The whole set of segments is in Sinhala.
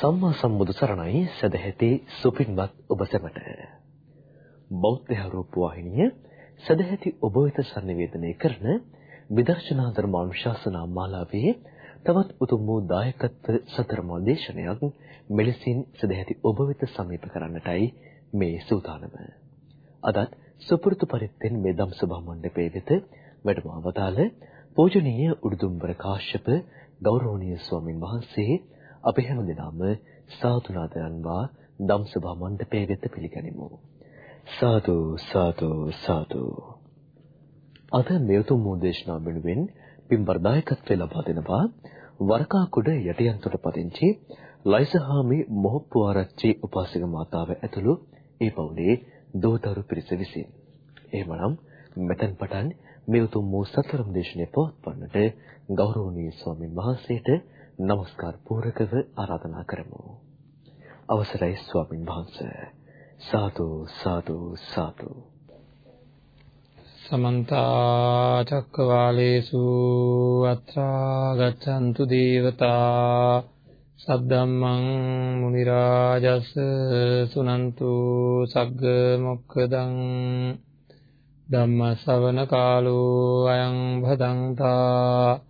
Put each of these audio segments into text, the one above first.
සම්මා සම්බුදු සරණයි සදැහැති සුපින්වත් ඔබ සැමට බෞද්ධ රූප වාහිනිය සදැහැති ඔබ වෙත sannivedanaya කරන විදර්ශනා ධර්මානුශාසනා මාලාවේ තවත් උතුම් වූ දායකත්ව සතරමා දේශනයක් මෙලෙසින් සදැහැති ඔබ වෙත සමීප කරන්නටයි මේ සූදානම. අදත් සුපුරුදු පරිද්දෙන් මේ ධම්සභා මණ්ඩපයේ වෙත වැඩම අවතාල පූජනීය උඩුදුම්බර කාශ්‍යප ගෞරවනීය ස්වාමින් වහන්සේ අපි හැම දිනම සාතුනාදයන්වා ධම්සභා මණ්ඩපයේ වෙත පිළිගනිමු. සාදු සාදු සාදු. අද මේ උතුම් දේශනා වෙනුවෙන් පින්බර දායකත්වය ලබා දෙනවා වරකාකුඩ යටියන්තොට පදිංචි ලයිසහාමි මොහොප්පු ආරච්චි උපාසක මාතාව ඇතුළු ඒ පවුලේ දෝතරු පිරිස විසින්. එහෙමනම් මෙතෙන් පටන් මේ උතුම් වූ සතරම් දේශනේ පවත්වන්නට ගෞරවනීය ස්වාමීන් වහන්සේට নমස්කාර පූරකව ආරාධනා කරමු. අවසරයි ස්වාමින් වහන්සේ. සාදු සාදු සාදු. සමන්ත චක්කවාලේසු අත්‍රා ගච්ඡන්තු දේවතා සද්දම්මං මුනි රාජස් සුනන්තු සග්ග මොක්ඛදං ධම්ම ශ්‍රවණ කාලෝ අයං භදංතා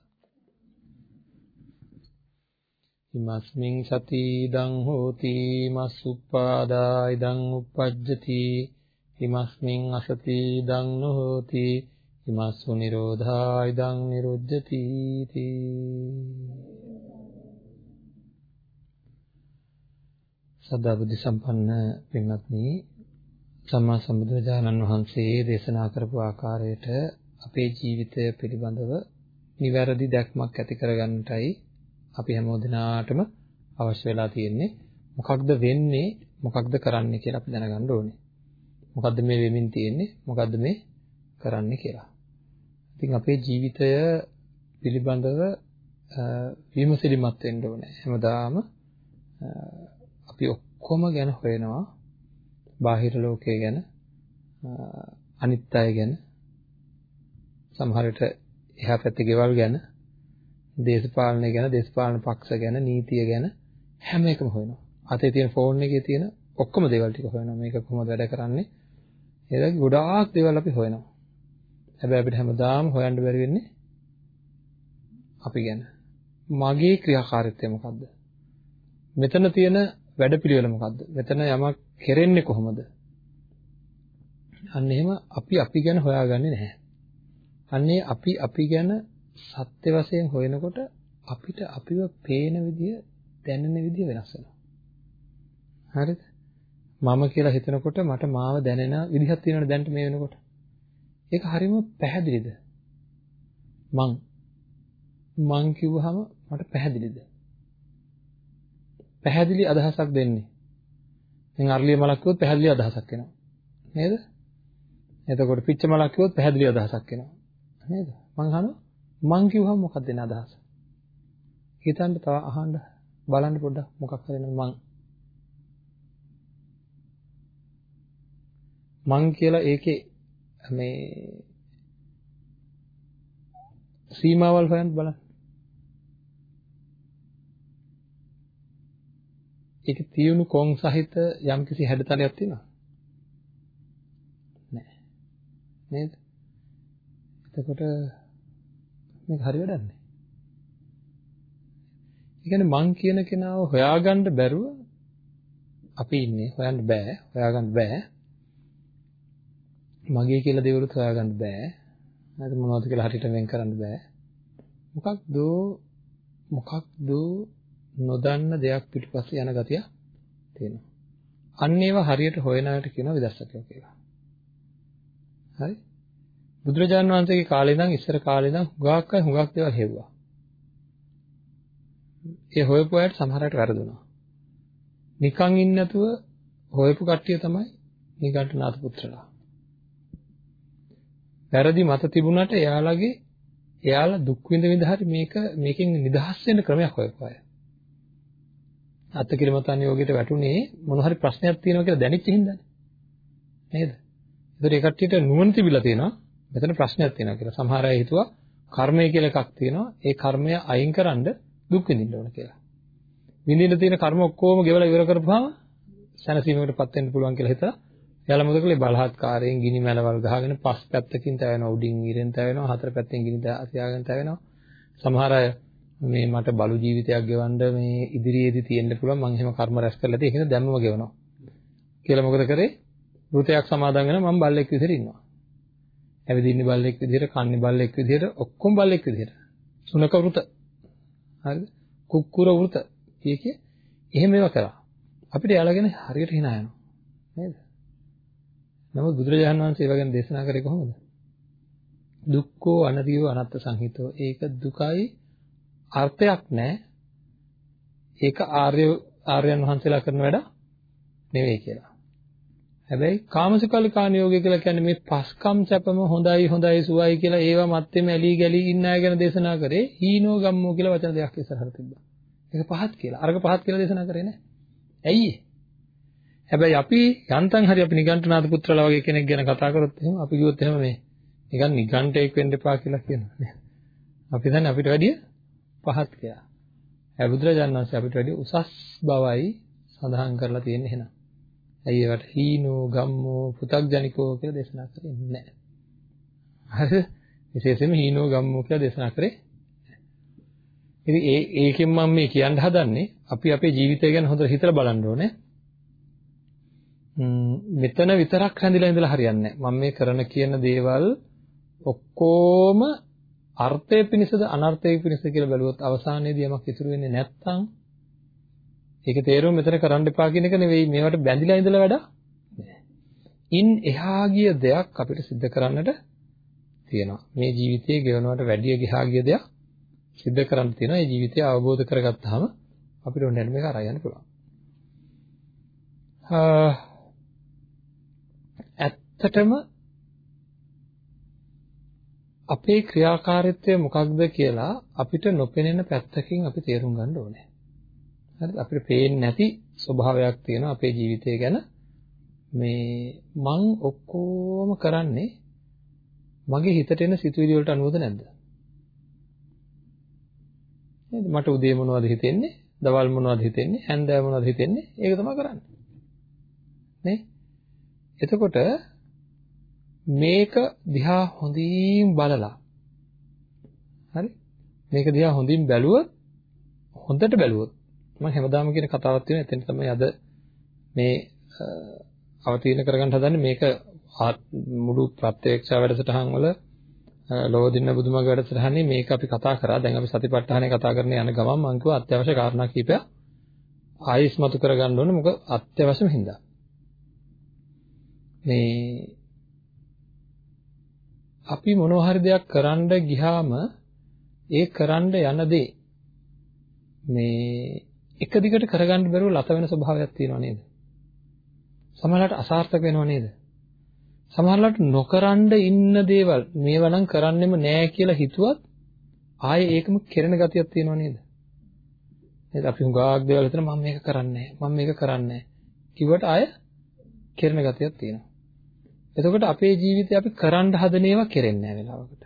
ඉමස්මින් සති ඉදං හෝති මස් උප්පාදා ඉදං uppajjati ඉමස්මින් අසති ඉදං නොහෝති ඉමස්සු නිරෝධා ඉදං නිරුද්ධති සදා බුද්ධ සම්පන්න පින්වත්නි සම්මා සම්බුදුරජාණන් වහන්සේ දේශනා කරපු ආකාරයට අපේ ජීවිතය පිළිබඳව නිවැරදි දැක්මක් ඇති කරගන්නටයි අපි හැමෝ දිනාටම අවශ්‍ය වෙලා තියෙන්නේ මොකක්ද වෙන්නේ මොකක්ද කරන්නේ කියලා අපි දැනගන්න ඕනේ. මොකද්ද මේ වෙමින් තියෙන්නේ මොකද්ද මේ කරන්නේ කියලා. ඉතින් අපේ ජීවිතය පිළිබඳව විමසිලිමත් වෙන්න ඕනේ. හැමදාම අපි ඔක්කොම ගැන හොයනවා. බාහිර ලෝකය ගැන අනිත් අය ගැන සමහර විට එහා පැත්තේ ගෙවල් ගැන දේශපාලනය ගැන, දේශපාලන පක්ෂ ගැන, නීතිය ගැන හැම එකම හොයනවා. අතේ තියෙන ෆෝන් එකේ තියෙන ඔක්කොම දේවල් ටික හොයනවා. මේක කොහොමද වැඩ කරන්නේ? ඒ වගේ ගොඩාක් දේවල් අපි හොයනවා. හැබැයි අපිට හැමදාම හොයන්න බැරි වෙන්නේ අපි ගැන. මගේ ක්‍රියාකාරීත්වය මොකද්ද? මෙතන තියෙන වැඩපිළිවෙල මොකද්ද? මෙතන යමක් කෙරෙන්නේ කොහොමද? අන්න එහෙම අපි අපි ගැන හොයාගන්නේ නැහැ. අන්නේ අපි අපි ගැන සත්‍ය වශයෙන් හොයනකොට අපිට අපිව පේන විදිය දැනෙන විදිය වෙනස් වෙනවා. හරිද? මම කියලා හිතනකොට මට මාව දැනෙන විදිහක් තියෙනවනේ දැනට මේ වෙනකොට. ඒක හරියම පැහැදිලිද? මං මං කිව්වහම මට පැහැදිලිද? පැහැදිලි අදහසක් දෙන්නේ. දැන් අරලිය මලක් කිව්වොත් පැහැදිලි අදහසක් එනවා. නේද? එතකොට පිච්ච මලක් කිව්වොත් පැහැදිලි අදහසක් එනවා. නේද? මං අහනවා මං කිව්වම මොකක්ද එන අදහස? හිතන්න තව අහන්න බලන්න පොඩ්ඩක් මොකක් හරි මං මං කියලා ඒකේ මේ සීමාවල් හොයන්න බලන්න. ඒක තියුණු කොන් සහිත යම්කිසි හැඩතලයක් තියෙනවා. නෑ. නේද? එතකොට මේක හරි වැඩක් නෑ. ඒ කියන්නේ මං කියන කෙනාව හොයාගන්න බැරුව අපි ඉන්නේ හොයන්න බෑ හොයාගන්න බෑ. මගේ කියලා දේවලුත් හොයාගන්න බෑ. නැත්නම් මොනවද කියලා හරියට වෙන් කරන්න බෑ. මොකක්ද මොකක්ද නොදන්න දෙයක් පිටිපස්සේ යන ගතිය තියෙනවා. අන්න ඒවා හරියට හොයන අයට කියනවා විදර්ශකයෝ කියලා. හරි? බුදුරජාණන් වහන්සේගේ කාලේ ඉඳන් ඉස්සර කාලේ ඉඳන් හුඟක් අය හුඟක් දේවල් හෙව්වා. ඒ හොයපු අයට සමහර අයට වැරදුනා. නිකන් ඉන්නේ නැතුව හොයපු කට්ටිය තමයි නිගණ්ඨනාථ පුත්‍රලා. වැරදි මත තිබුණාට එයාලගේ එයාලා දුක් විඳ විඳ හරි මේක මේකෙන් නිදහස් වෙන්න ක්‍රමයක් හොයපු අය. අත්කිලමතන් යෝගයට වැටුනේ මොන හරි ප්‍රශ්නයක් තියෙනවා කියලා දැනෙච්ච හින්දානේ. නේද? ඒතර ඒ කට්ටියට නුවණ තිබිලා තියෙනවා. මෙතන ප්‍රශ්නයක් තියෙනවා කියලා. සමහර අය හිතුවා කර්මය කියලා එකක් තියෙනවා. ඒ කර්මය අයින් කරන්න දුක් විඳින්න ඕන කියලා. විඳින්න තියෙන කර්ම ඔක්කොම ගෙවලා ඉවර කරපුවාම සැනසීමකටපත් වෙන්න පුළුවන් කියලා හිතලා එයාලා මොකද කළේ? බලහත්කාරයෙන් ගිනි මැලවල් ගහගෙන පස් පැත්තකින් තැවෙනවා. උඩින් ඉරෙන් තැවෙනවා. හතර පැත්තෙන් ගිනි තියාගෙන තැවෙනවා. සමහර අය මේ මට බලු ජීවිතයක් ගෙවන්න මේ ඉදිරියේදී තියෙන්න පුළුවන්. මම එහෙම කර්ම රැස් කරලා තියෙන ඒක දැම්මම ගෙවනවා. කියලා මොකද කරේ? වෘතයක් සමාදන් වෙනවා. මම බල්ලෙක් විදිහට ඉන්නවා. ඇවිදින්නේ බල්ලෙක් විදිහට කන්නේ බල්ලෙක් විදිහට ඔක්කොම බල්ලෙක් විදිහට සුනක වෘත හරිද කුක්කුර වෘත කිය කිය එහෙම ඒවා කරා අපිට යාළගෙන හරියට hina යනවා නේද නමුත් බුදුරජාණන් වහන්සේ ඒව ගැන දේශනා කරේ කොහොමද? දුක්ඛෝ අනරියෝ අනත්ත සංහිතෝ. ඒක දුකයි අර්ථයක් නැහැ. ඒක ආර්ය ආර්යයන් වහන්සේලා කරන වැඩ නෙවෙයි කියලා. හැබැයි කාමසිකල්ලිකාණ යෝගය කියලා කියන්නේ මේ පස්කම් සැපම හොඳයි හොඳයි සුවයි කියලා ඒවා මැත්තේම ඇලි ගලි ඉන්න අය ගැන දේශනා කරේ හීනෝ ගම්මෝ කියලා වචන දෙකක් ඉස්සරහට තිබ්බා. ඒක පහත් කියලා. අරක පහත් කියලා දේශනා කරේ නෑ. ඇයි ඒ? හැබැයි අපි යන්තම් හරි අපි නිගණ්ඨනාථ පුත්‍රලා වගේ කෙනෙක් ගැන කතා කරොත් එහෙම අපි කිව්වොත් එහෙම මේ නිකන් නිගණ්ඨයෙක් වෙන්න එපා කියලා කියනවා නේ. අපි දන්නේ අපිට වැඩිය පහත් කියලා. හැබැයි බුදුරජාණන් වහන්සේ අපිට වැඩිය උසස් බවයි සඳහන් කරලා තියෙන්නේ එහෙනම්. ඇයි ඒවට හීනෝ ගම්මෝ පු탁ජනිකෝ කියලා දේශනා කරේ නැහැ. හරිද? විශේෂයෙන්ම හීනෝ ගම්මෝ කියලා දේශනා කරේ ඉතින් ඒ ඒකෙන් මම මේ කියන්න හදන්නේ අපි අපේ ජීවිතය ගැන හොඳට හිතලා බලන්න ඕනේ. මෙතන විතරක් හැඳිලා ඉඳලා හරියන්නේ නැහැ. මම මේ කරන කියන දේවල් ඔක්කොම අර්ථය පිණිසද අනර්ථය පිණිසද කියලා බැලුවොත් අවසානයේදී යමක් ඉතුරු වෙන්නේ නැත්නම් ඒක තේරුම මෙතන කරන්න එපා කියන එක නෙවෙයි මේවට බැඳිලා ඉඳලා වැඩ ඉන් එහා ගිය දෙයක් අපිට सिद्ध කරන්නට තියෙනවා. මේ ජීවිතයේ ගෙවනවට වැඩිය ගිහා ගිය දෙයක් सिद्ध කරන්න තියෙනවා. මේ ජීවිතය අවබෝධ කරගත්තාම අපිට ඕන දැනුම එක අරන් යන්න පුළුවන්. ඇත්තටම අපේ ක්‍රියාකාරීත්වය මොකක්ද කියලා අපිට නොපෙනෙන පැත්තකින් අපි තේරුම් ගන්න ඕනේ. හරිද? අපිට පේන්නේ නැති ස්වභාවයක් තියෙනවා අපේ ජීවිතය ගැන. මේ මං ඔක්කොම කරන්නේ මගේ හිතට එන සිතුවිලි වලට අනුවද නැද්ද? නේද? මට උදේ මොනවද හිතෙන්නේ? දවල් මොනවද හිතෙන්නේ? හැන්දෑව මොනවද හිතෙන්නේ? ඒක තමයි කරන්නේ. නේ? එතකොට මේක දිහා හොඳින් බලලා හරි මේක දිහා හොඳින් බැලුවොත් හොඳට බැලුවොත් මම හැමදාම කියන කතාවක් තියෙනවා. එතන තමයි අද මේ අවතීර්ණ කරගන්න හදන්නේ. මේක මුළු ප්‍රත්‍යක්ෂ වැඩසටහන් වල ලෝදින්න බුදුමග වැඩසටහනේ මේක අපි කතා කරා. දැන් අපි සතිපට්ඨානය කතා කරන යන ගමන් මම කිව්වා අත්‍යවශ්‍ය කාරණා කීපයක් ආයෙස්මතු කරගන්න ඕනේ. මොකද අත්‍යවශ්‍යම හින්දා. මේ අපි මොනවා හරි දෙයක් කරන්න ගියාම ඒ කරන්න යන දේ මේ එක දිගට කරගන්න බැරුව ලත වෙන ස්වභාවයක් තියෙනව නේද? සමහරවිට අසාර්ථක වෙනව නේද? සමහරවිට නොකරන්න ඉන්න දේවල් මේවා නම් කරන්නෙම නෑ කියලා හිතුවත් ආයේ ඒකම කෙරෙන ගතියක් තියෙනව නේද? නේද අපි හුඟක් දේවල් හිතන මම මේක කරන්නේ නෑ මම මේක කරන්නේ නෑ කිව්වට ආය කෙරෙන ගතියක් තියෙනවා. එතකොට අපේ ජීවිතේ අපි කරන්න හදන ඒවා කෙරෙන්නේ නැහැ වෙලාවකට.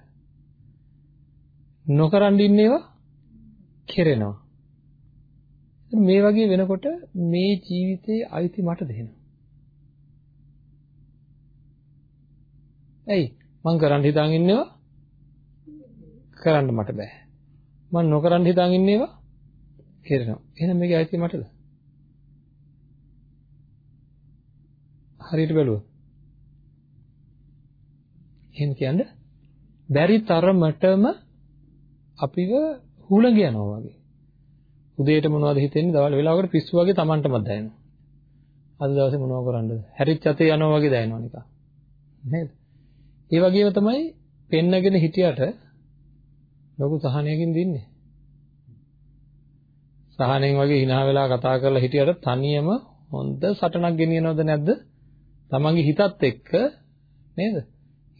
නොකරන් ඉන්න ඒවා කෙරෙනවා. මේ වගේ වෙනකොට මේ ජීවිතේ අයිති මට දෙනවා. ඇයි? මං කරන්න හිතාගෙන ඉන්නේවා කරන්න මට බෑ. මං නොකරන්න හිතාගෙන ඉන්නේවා කෙරෙනවා. එහෙනම් මේකේ අයිති මටද? හරියට බැලුවොත් එහෙම කියන්නේ බැරි තරමටම අපිව හුලඟ යනවා වගේ. උදේට මොනවද හිතෙන්නේ? දවල් වෙලාවකට පිස්සු වගේ Tamanටමත් දැනෙනවා. අද දවසේ මොනව කරන්නද? හැරිච්ච අතේ යනවා වගේ දැනෙනවා නිකන්. නේද? ඒ වගේම තමයි පෙන්නගෙන හිටියට ලොකු සහනයකින් දින්නේ. සහනෙන් වගේ hina වෙලා කතා කරලා හිටියට තනියම හොඳ සටනක් ගෙනියනවද නැද්ද? තමන්ගේ හිතත් එක්ක නේද?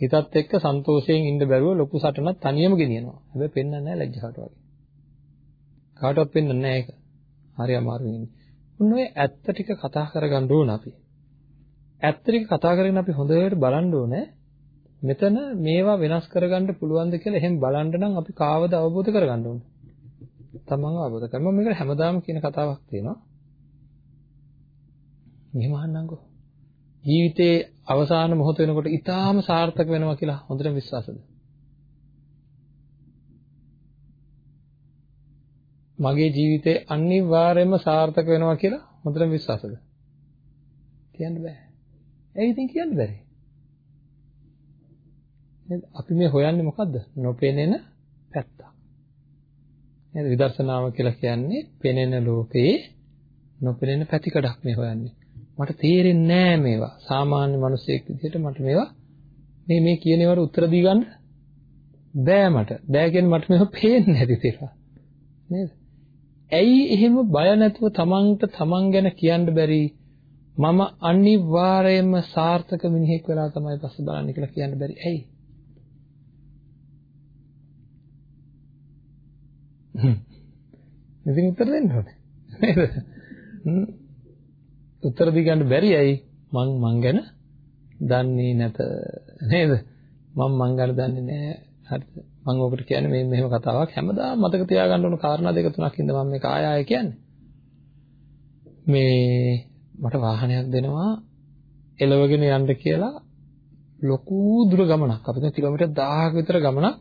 හිතත් එක්ක සන්තෝෂයෙන් ඉන්න බැරුව ලොකු සටනක් තනියම ගෙනියනවා. හැබැයි පෙන්වන්නේ නැහැ ලැජ්ජාවට වගේ. කාටවත් පෙන්වන්නේ නැහැ ඒක. හරි අමාරුයි ඉන්නේ. උන් ඔය ඇත්ත ටික කතා කරගන්න ඕන අපි. ඇත්ත ටික කතා කරගෙන අපි හොඳට බලන්න ඕනේ. මෙතන මේවා වෙනස් කරගන්න පුළුවන්ද කියලා එහෙම බලන්න නම් අපි කාවද අවබෝධ කරගන්න ඕනේ. තමන්ව අවබෝධ කරගන්න. මම මේකට හැමදාම කියන කතාවක් තියෙනවා. මෙහෙම අහන්නම්කෝ. ජීවිතේ අවසාන මොහොත වෙනකොට ඊටාම සාර්ථක වෙනවා කියලා හොඳට විශ්වාසද? මගේ ජීවිතේ අනිවාර්යයෙන්ම සාර්ථක වෙනවා කියලා හොඳට විශ්වාසද? කියන්න බෑ. ඇයි ඉතින් කියන්න බැරි? අපි මේ හොයන්නේ මොකද්ද? නොපෙනෙන පැත්ත. නේද? විදර්ශනාව කියලා කියන්නේ පෙනෙන ලෝකයේ නොපෙනෙන පැතිකඩක් මේ හොයන්නේ. මට තේරෙන්නේ නෑ මේවා. සාමාන්‍ය මිනිසෙක් විදිහට මට මේවා මේ මේ කියන ඒවාට උත්තර දී ගන්න බෑ මට. බෑ කියන්නේ මට මේවා පේන්නේ නැති දේවල්. නේද? ඇයි එහෙම බය නැතුව තමන්ට තමන් ගැන කියන්න බැරි මම අනිවාර්යයෙන්ම සාර්ථක මිනිහෙක් වෙලා තමයි පස්සේ බලන්නේ කියලා කියන්න බැරි. ඇයි? ඉතින් උත්තර දෙන්න ඕනේ. නේද? උත්තර දී ගන්න බැරි ඇයි? මං මං ගැන දන්නේ නැත නේද? මම මං ගැන දන්නේ නැහැ. හරිද? මම ඔකට කියන්නේ මේ මෙහෙම කතාවක් හැමදාම මතක තියාගන්න ඕන කාරණා දෙක තුනක් ඉඳ මම මේක ආය ආය කියන්නේ. මේ මට වාහනයක් දෙනවා එලවගෙන යන්න කියලා ලොකු දුර ගමනක් අපිට කිලෝමීටර් 1000ක විතර ගමනක්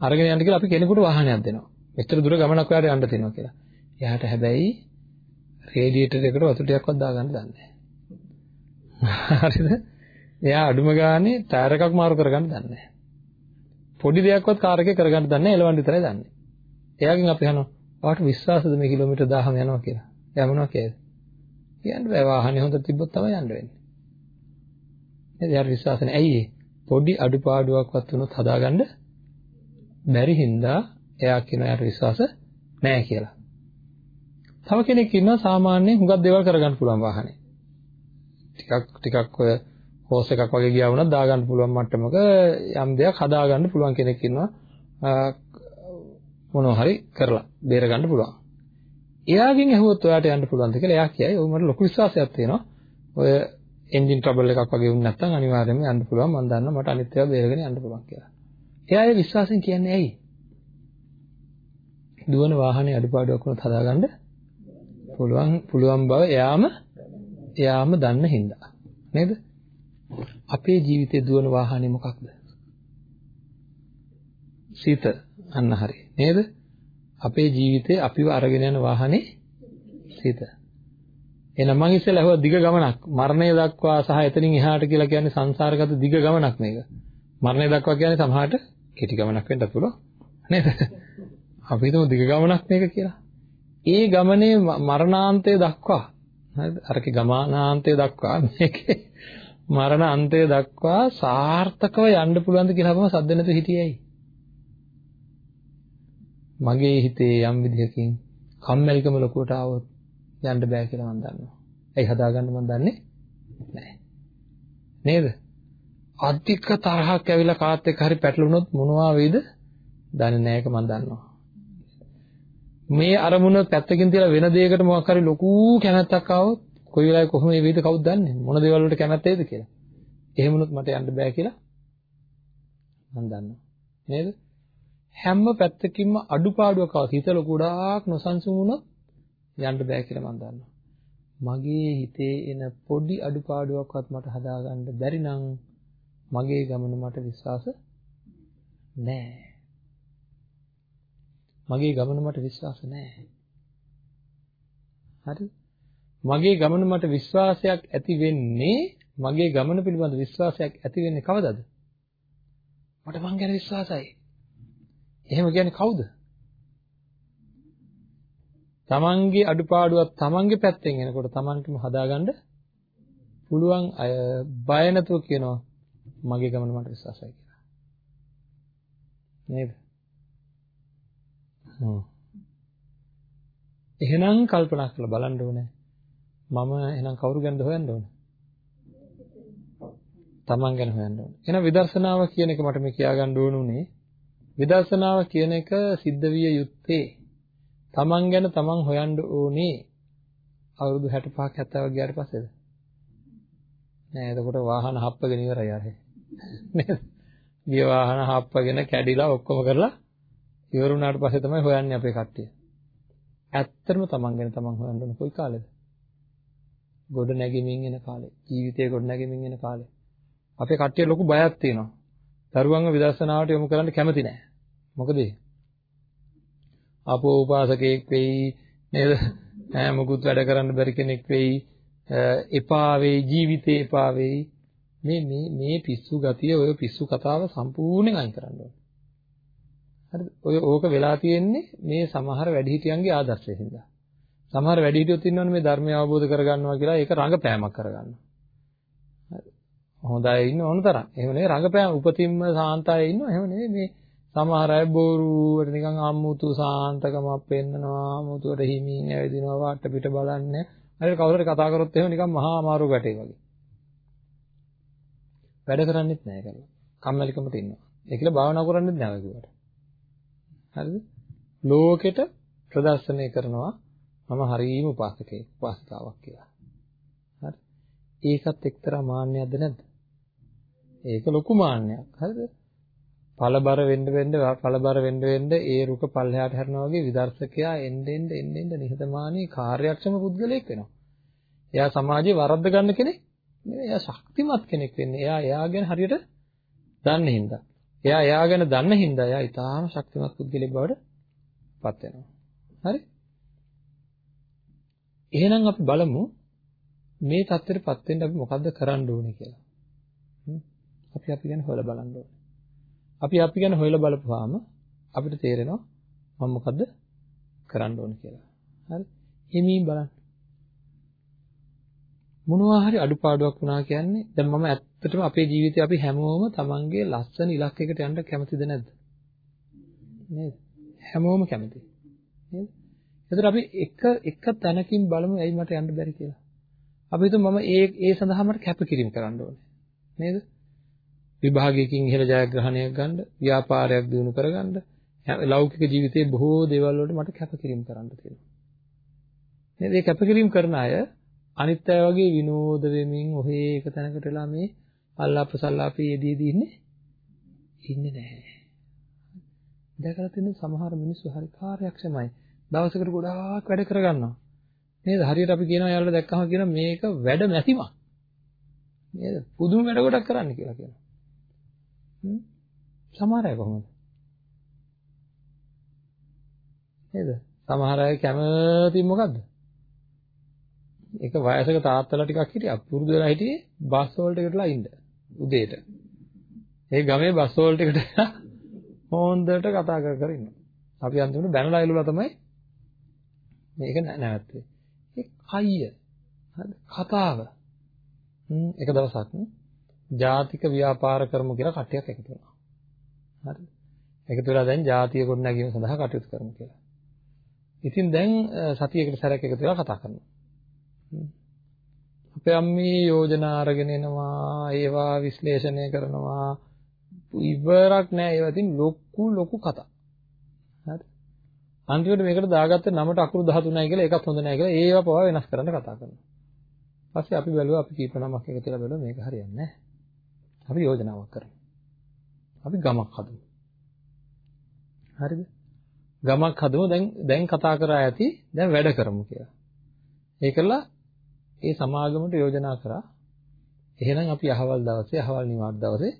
අරගෙන යන්න කියලා අපි කෙනෙකුට වාහනයක් දෙනවා. මෙච්චර දුර ගමනක් ඔයාලට යන්න තියෙනවා කියලා. එයාට හැබැයි රේඩියේටර් එකට වතුර ටිකක්වත් දාගන්න දන්නේ නැහැ. හරිද? එයා අඩුම ගානේ ටයර් එකක් මාරු කරගන්න දන්නේ නැහැ. පොඩි දෙයක්වත් කාර් එකේ කරගන්න දන්නේ නැහැ එලවන්න විතරයි දන්නේ. එයාගෙන් අපි අහනවා "ඔයාට විශ්වාසද මේ කිලෝමීටර් 1000ම යනවා කියලා?" එයා මොනවා කියද? කියන්න බෑ වාහනේ හොඳ තිබ්බොත් තමයි යන්න වෙන්නේ. නේද? යාට විශ්වාස නැහැ. ඇයි ඒ? පොඩි අඩුපාඩුවක්වත් වුණොත් හදාගන්න බැරි හින්දා එයා කියනවා යාට විශ්වාස නැහැ කියලා. තව කෙනෙක් ඉන්නවා සාමාන්‍යයෙන් හුඟක් දේවල් කරගන්න පුළුවන් වාහනේ. ටිකක් ටිකක් ඔය හෝස් එකක් වගේ ගියා වුණත් දාගන්න පුළුවන් මට්ටමක යම් දෙයක් හදාගන්න පුළුවන් කෙනෙක් ඉන්නවා. මොනවා හරි කරලා බේර ගන්න පුළුවන්. එයාගෙන් ඇහුවොත් ඔයාට යන්න පුළුවන්ද කියලා එයා කියයි. ඔය මට ලොකු විශ්වාසයක් තියෙනවා. ඔය එන්ජින් ට්‍රබල් එකක් වගේ වුණ නැත්නම් අනිවාර්යයෙන්ම යන්න පුළුවන්. මම දන්නවා මට අනිත් ඒවා බේරගෙන යන්න පුළුවන් කියලා. එයා ඒ විශ්වාසයෙන් කියන්නේ ඇයි? දුවන වාහනේ අඩුපාඩුවක් වුණත් හදාගන්න පුළුවන් පුළුවන් බව එයාම එයාම දන්න හින්දා නේද අපේ ජීවිතේ දුවන වාහනේ මොකක්ද? සිත අන්න හරි. නේද? අපේ ජීවිතේ අපිව අරගෙන යන වාහනේ සිත. එහෙනම් මම ඉස්සෙල්ලා අහුවා දිග ගමනක්. මරණය දක්වා සහ එතනින් එහාට කියලා කියන්නේ සංසාරගත දිග ගමනක් මේක. මරණය දක්වා කියන්නේ සමහරට කෙටි ගමනක් වෙන්නත් පුළුවන්. නේද? අපි හිතමු දිග ගමනක් මේක කියලා. ඒ ගමනේ මරණාන්තය දක්වා. හරිද? අරකේ ගමනාන්තය දක්වා මේකේ මරණ අන්තය දක්වා සාර්ථකව යන්න පුළුවන්ද කියලා අපම සද්ද නැතුව හිටියේයි. මගේ හිතේ යම් විදිහකින් කම්මැලිකම ලොකුවට ආවොත් යන්න බෑ කියලා මම දන්නවා. ඒ හදාගන්න මම දන්නේ නැහැ. නේද? අධික තරහක් ඇවිල්ලා කාත් එක්ක හරි පැටලුනොත් මොනවා වෙයිද? දන්නේ නැහැ ඒක මම දන්නවා. මේ අරමුණ පැත්තකින් තියලා වෙන දෙයකට මොකක් හරි ලොකු කැමැත්තක් ආවොත් කොයි වෙලාවෙ කොහොම මේ වේද කවුද දන්නේ මොන දේවල් වලට කැමැත්ත එයිද කියලා. එහෙම වුණොත් මට යන්න බෑ කියලා මම දන්නවා. නේද? හැම පැත්තකින්ම අඩුපාඩුවක් ආව හිත ලොකුඩාක් නොසන්සුන් වුණොත් යන්න බෑ කියලා මම දන්නවා. මගේ හිතේ එන පොඩි අඩුපාඩුවක්වත් මට හදාගන්න බැරි නම් මගේ ගමන මට විශ්වාස නෑ. මගේ ගමන මට විශ්වාස නැහැ. හරි? මගේ ගමන මට විශ්වාසයක් ඇති වෙන්නේ මගේ ගමන පිළිබඳ විශ්වාසයක් ඇති වෙන්නේ කවදද? මට මං ගැන විශ්වාසයි. එහෙම කියන්නේ කවුද? තමන්ගේ අඩුපාඩුවක් තමන්ගේ පැත්තෙන් එනකොට තමන්ටම හදාගන්න පුළුවන් අය බය නැතුව කියනවා මගේ ගමන මට විශ්වාසයි කියලා. නේද? එහෙනම් කල්පනා කරලා බලන්න ඕනේ මම එහෙනම් කවුරු ගැනද හොයන්න ඕන? තමන් ගැන හොයන්න ඕන. එහෙනම් විදර්ශනාව කියන එක මට මේ කියා ගන්න ඕනුනේ විදර්ශනාව කියන එක සිද්ධ විය යුත්තේ තමන් ගැන තමන් හොයන්න ඕනේ අවුරුදු 65ක් 70ක් ගියාට පස්සේද? නෑ එතකොට වාහන හප්පගෙන ඉවරයි අර. නේද? ගිය වාහන හප්පගෙන කැඩිලා ඔක්කොම කරලා ඉවර වුණාට පස්සේ තමයි හොයන්නේ අපේ කට්ටිය. ඇත්තටම තමන් ගැන තමන් හොයන්න ඕන කොයි කාලෙද? ගොඩ නැගෙමින් එන කාලේ. ජීවිතේ ගොඩ නැගෙමින් එන කාලේ. අපේ කට්ටිය ලොකු බයක් තියෙනවා. දරුවන්ව විදර්ශනාවට යොමු කරන්න කැමති නෑ. මොකද අපෝ උපාසකෙක් වෙයි නේද? ඈ මොකුත් වැඩ කරන්න බැරි කෙනෙක් වෙයි. එපා වෙයි ජීවිතේ එපා වෙයි. මේ මේ මේ පිස්සු ගතිය ඔය පිස්සු කතාව සම්පූර්ණයෙන් අයින් කරන්න ඕනේ. හරිද? ඔය ඕක වෙලා තියෙන්නේ මේ සමහර වැඩිහිටියන්ගේ ආදර්ශයෙන් හින්දා. සමහර වැඩිහිටියොත් ඉන්නවනේ මේ ධර්මය අවබෝධ කරගන්නවා කියලා ඒක රඟපෑමක් කරගන්නවා. හරි. හොඳ අය ඉන්න ඕන තරම්. එහෙම නෙවෙයි රඟපෑම උපතින්ම සාන්ත අය ඉන්නවා. එහෙම නෙවෙයි මේ සමහර අය බෝරුවට නිකන් අම්මුතු සාන්තකමක් පෙන්නනවා. අම්මුතුවට හිමින් ඇවිදිනවා වාට පිට බලන්නේ. හරි කවුරුහරි කතා කරොත් එහෙම නිකන් මහා අමාරු ගැටේ වගේ. වැඩ කරන්නේත් නැහැ කියලා. කම්මැලිකමට ඉන්නවා. ඒ කියලා භාවනා කරන්නේත් නැහැ කිව්වට. හරිද? ලෝකෙට ප්‍රදර්ශනය කරනවා මම හරීම උපාසකෙක් උපාසිකාවක් කියලා. හරි? ඒකත් එක්තරා මාන්නයක්ද නැද්ද? ඒක ලොකු මාන්නයක්. හරිද? පළබර වෙන්න වෙන්න පළබර වෙන්න වෙන්න ඒ රුක පල්ලෙහාට හැරෙනවා වගේ විදර්ශකයා එන්න එන්න එන්න එන්න නිහතමානී කාර්යක්ෂම පුද්ගලයෙක් වෙනවා. එයා සමාජයේ වරද්ද ගන්න කෙනෙක් නෙවෙයි. එයා ශක්තිමත් කෙනෙක් වෙන්නේ. එයා එයා ගැන හරියට දන්න හින්දා. එයා එයා ගැන දන්න හින්දා එයා ඊටාම ශක්තිමත් පුද්ගලෙක් බවට පත් වෙනවා. හරි? එහෙනම් අපි බලමු මේ தත්ත්වෙටපත් වෙන්න අපි මොකද්ද කරන්න ඕනේ කියලා. අපි අපි ගැන හොයලා බලන්න ඕනේ. අපි අපි ගැන හොයලා බලපුවාම අපිට තේරෙනවා මම මොකද්ද කරන්න ඕනේ කියලා. හරි? එමි බලන්න. මොනවා හරි අඩුපාඩුවක් වුණා කියන්නේ දැන් මම ඇත්තටම අපේ ජීවිතේ අපි හැමෝම තමන්ගේ ලස්සන ඉලක්කයකට යන්න කැමතිද නැද්ද? නේද? හැමෝම කැමතියි. නේද? එතකොට අපි එක එක තැනකින් බලමු ඇයි මට යන්න බැරි කියලා. අපි හිතමු මම ඒ ඒ සඳහා මට කැපකිරීම කරන්න ඕනේ. නේද? විභාගයකින් ඉහළ ජයග්‍රහණයක් ගන්න, ව්‍යාපාරයක් දියුණු කරගන්න, ලෞකික ජීවිතයේ බොහෝ දේවල් වලට මට කැපකිරීම කරන්න තියෙනවා. නේද? මේ කැපකිරීම කරන අය අනිත් අය වගේ විනෝද වෙමින් ඔහේ එක තැනකට වෙලා මේ අල්ලාප සල්ලාපේ යෙදීදී ඉන්නේ ඉන්නේ නැහැ. දැකලා තියෙන සමහර මිනිස්සු හරි කාර්යක්ෂමයි. දවසකට ගොඩාක් වැඩ කරගන්නවා. නේද? හරියට අපි කියනවා යාළුවා දැක්කම කියනවා මේක වැඩ නැතිමක්. නේද? පුදුම වැඩ ගොඩක් කරන්න කියලා කියනවා. හ්ම්. සමහර අය කොහොමද? නේද? සමහර අය කැමති මොකද්ද? ඒක වයසක තාත්තලා ටිකක් හිටියා. පුරුදු වෙලා හිටියේ බස් වලට එකටලා ඉන්න. උදේට. ඒ ගමේ බස් වලට එකට හොඳට කතා කර කර ඉන්නවා. අපි අන්තිමට බැනලා එළුලා තමයි මේක නැවැත්තුවේ. ඒ කයිය. හරි කතාව. හ්ම් එක දවසක් ජාතික ව්‍යාපාර කරමු කියලා කට්ටියක් එකතු වුණා. හරි. එකතු වෙලා දැන් ජාතිය ගොඩනැගීම සඳහා කටයුතු කරමු කියලා. ඉතින් දැන් සතියකට සැරයක් එකතු වෙලා කතා කරනවා. අපේ අම්මේ යෝජනා අරගෙන එනවා ඒවා විශ්ලේෂණය කරනවා ඉවරක් නෑ ඒවා ඉතින් ලොකු ලොකු කතා හරි අන්තිමට මේකට දාගත්ත නමට අකුරු 13යි කියලා ඒකත් හොඳ නෑ කියලා ඒවා පවා වෙනස් කරන්න කතා කරනවා. ඊපස්සේ අපි බැලුවා අපි කීප නමක් එකතු කරලා බැලුවා මේක හරියන්නේ නෑ අපි යෝජනාවක් කරමු. අපි ගමක් හදමු. හරිද? ගමක් හදමු. දැන් දැන් කතා කරා ඇති දැන් වැඩ කරමු කියලා. ඒකලා ඒ සමාගමට යෝජනා කරා. එහෙනම් අපි අහවල් දවසේ අහවල් නිවාඩු දවසේ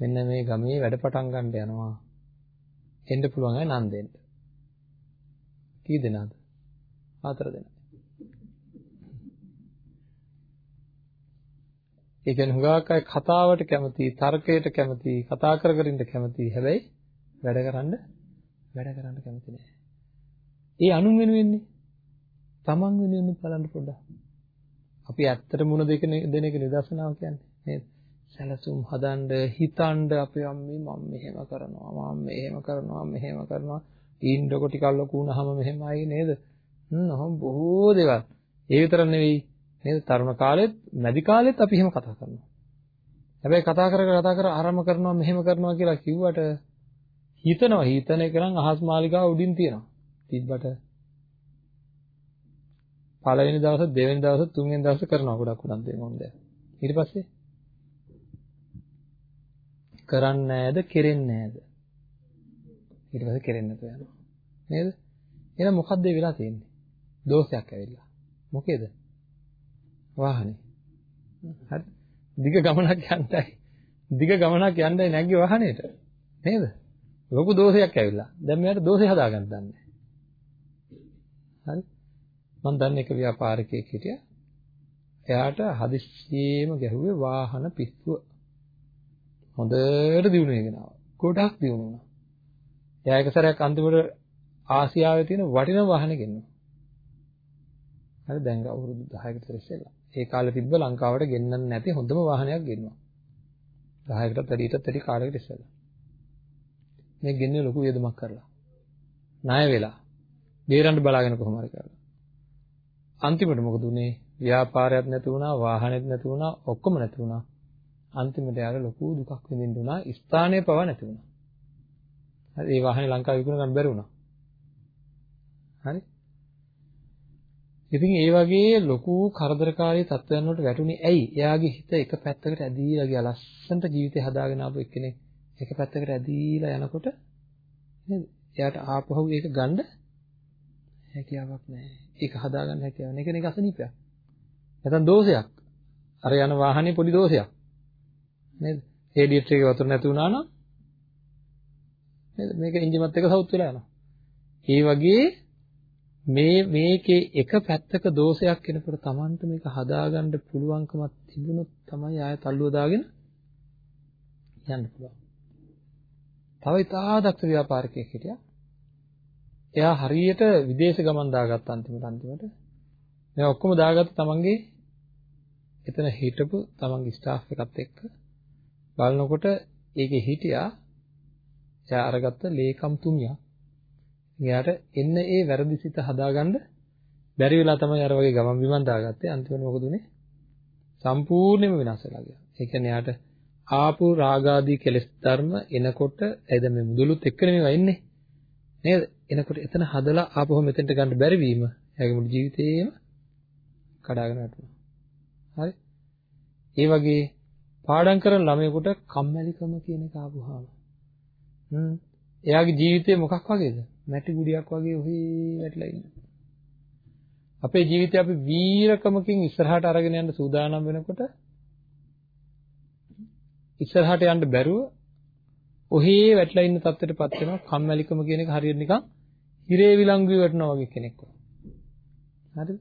මෙන්න මේ ගමේ වැඩ පටන් ගන්න යනවා. එන්න පුළුවන් අය නම් දෙන්න. කී දෙනාද? හතර දෙනා. ඒ කියන්නේ හුඟක් අය කතාවට කැමති, තර්කයට කැමති, කතා කර කර ඉන්න කැමති. හැබැයි වැඩ කරන්න වැඩ කරන්න කැමති නෑ. ඒ අනුන් වෙනුවෙන්නේ තමන් වෙනුවෙන් බලන්න පොඩ්ඩක්. අපි ඇත්තට මුණ දෙක දෙන එක නිදර්ශනාව කියන්නේ නේද? සැලසුම් හදන්න හිතන්න අපේ අම්මේ මම මෙහෙම කරනවා මම මෙහෙම කරනවා මෙහෙම කරනවා ඊන්ඩකො ටිකක් ලොකු වුණාම මෙහෙමයි නේද? හ්ම් බොහෝ දේවල්. ඒ විතර නෙවෙයි නේද? තරුණ කාලෙත්, මැදි කාලෙත් අපි එහෙම කතා කරනවා. හැබැයි කතා කර කර කතා කර ආරම්භ කරනවා මෙහෙම කරනවා කියලා කිව්වට හිතනවා හිතන එක නම් අහස් මාලිකාව උඩින් තියෙනවා. තිබ්බට පළවෙනි දවස් දෙවෙනි දවස් තුන්වෙනි දවස් කරනවා ගොඩක් උනන් දෙන්න ඕනේ. ඊට පස්සේ කරන්නේ නැද කෙරෙන්නේ නැද ඊට පස්සේ කෙරෙන්නේ නැතුව යනවා නේද? එහෙනම් මොකද්ද ඒ වෙලා තියෙන්නේ? දෝෂයක් ඇවිල්ලා. මොකේද? වාහනේ. හරි. දිග ගමනක් යන්නයි දිග ගමනක් යන්නයි නැග්ගේ වාහනේට. නේද? ලොකු දෝෂයක් ඇවිල්ලා. දැන් මෙයාට දෝෂේ හදාගන්න දන්නේ හරි. මම දන්න එක ව්‍යාපාරිකයෙක් හිටියා. එයාට හදිස්සියෙම ගැහුවේ වාහන පිස්සුව. හොඳට දිනු වෙගෙන ආවා. ගොඩක් දිනු වුණා. එයා එක සැරයක් අන්තිමට ආසියාවේ තියෙන වටිනම වාහනේ ගෙන්නුවා. හරි දැන් අවුරුදු 10කට විතර ඉස්සෙල්ලා. ඒ කාලේ තිබ්බ ලංකාවට ගෙන්නන්න නැති හොඳම වාහනයක් ගෙන්නුවා. 10කටත් වැඩිටත් වැඩි කාලයකට ඉස්සෙල්ලා. මේ ගෙන්නේ ලොකු වියදමක් කරලා. ණය වෙලා. බේරන්න බලාගෙන කොහොම හරි කරලා. අන්තිමට මොකද උනේ? ව්‍යාපාරයක් නැති වුණා, වාහනෙත් නැති වුණා, ඔක්කොම නැති වුණා. අන්තිමට යාර ලොකු දුකක් විඳින්න උනා. ස්ථානය පව නැති වුණා. හරි ඒ වාහනේ ලංකාවේ විකුණ ගන්න බැරි වුණා. හරි. ඉතින් ඒ වගේ ලොකු කරදරකාරී තත්ත්වයන් වලට වැටුනේ ඇයි? එයාගේ හිත එක පැත්තකට ඇදීලා ගියා. ලස්සනට ජීවිතය හදාගෙන ආපු එක්කෙනෙක් එක පැත්තකට ඇදීලා යනකොට නේද? එයාට ආපහු ඒක ගන්න හැකියාවක් නැහැ. ඒක හදාගන්න හැකියාවක් නැහැ. ඒක නෙක අසනීපයක්. නැත්නම් දෝෂයක්. අර යන වාහනේ පොඩි දෝෂයක්. නේද? රේඩියේටර් එකේ වතුර නැති වුණා නම් නේද? මේක එන්ජිමත් එක සවුත් වෙලා යනවා. ඒ වගේ මේ මේකේ එක පැත්තක දෝෂයක් කෙනකොට Tamanට මේක හදාගන්න පුළුවන්කමක් තිබුණොත් තමයි ආය තල්ලුව දාගෙන යන්න පුළුවන්. තව ඉතා දක්ෂ ව්‍යාපාරිකයෙක් හිටියා. එයා හරියට විදේශ ගමන් දාගත්ත අන්තිමට අන්තිමට. මේ ඔක්කොම දාගත්ත තමන්ගේ එතන හිටපු තමන්ගේ ස්ටාෆ් එකත් එක්ක බලනකොට ඒකේ හිටියා එයා අරගත්ත ලේකම් තුමියා. එයාට එන්න ඒ වැරදි සිත හදාගන්න බැරි වෙලා තමයි අර වගේ ගමන් බිමන් දාගත්තේ. අන්තිමට මොකද උනේ? සම්පූර්ණයෙන්ම වෙනස් වෙලා ගියා. ඒ කියන්නේ එයාට ආපු රාගාදී කෙලෙස් ධර්ම එනකොට එද මේ මුදලුත් එක්ක නෙමෙයි වෙන්නේ. නේද? එනකොට එතන හදලා ආපහු මෙතෙන්ට ගන්න බැරි වීම එයාගේ මුළු ජීවිතේම කඩාගෙන වැටුණා. හරි? ඒ වගේ පාඩම් කරන ළමයෙකුට කම්මැලිකම කියන එක ආවොහම හ්ම් එයාගේ ජීවිතේ මොකක් වගේද? මැටි ගුඩියක් වගේ ඔහි වැටලා ඉන්නේ. අපේ ජීවිතේ අපි වීරකමකින් ඉස්සරහට අරගෙන යන්න සූදානම් වෙනකොට ඉස්සරහට යන්න බැරුව ඔහේ වැටලා ඉන්න තත්ත්වයටපත් වෙනවා කම්මැලිකම කියන එක හරියට නිකන් හිරේ විලංගුවේ වැටෙනවා වගේ කෙනෙක් වගේ. හරිද?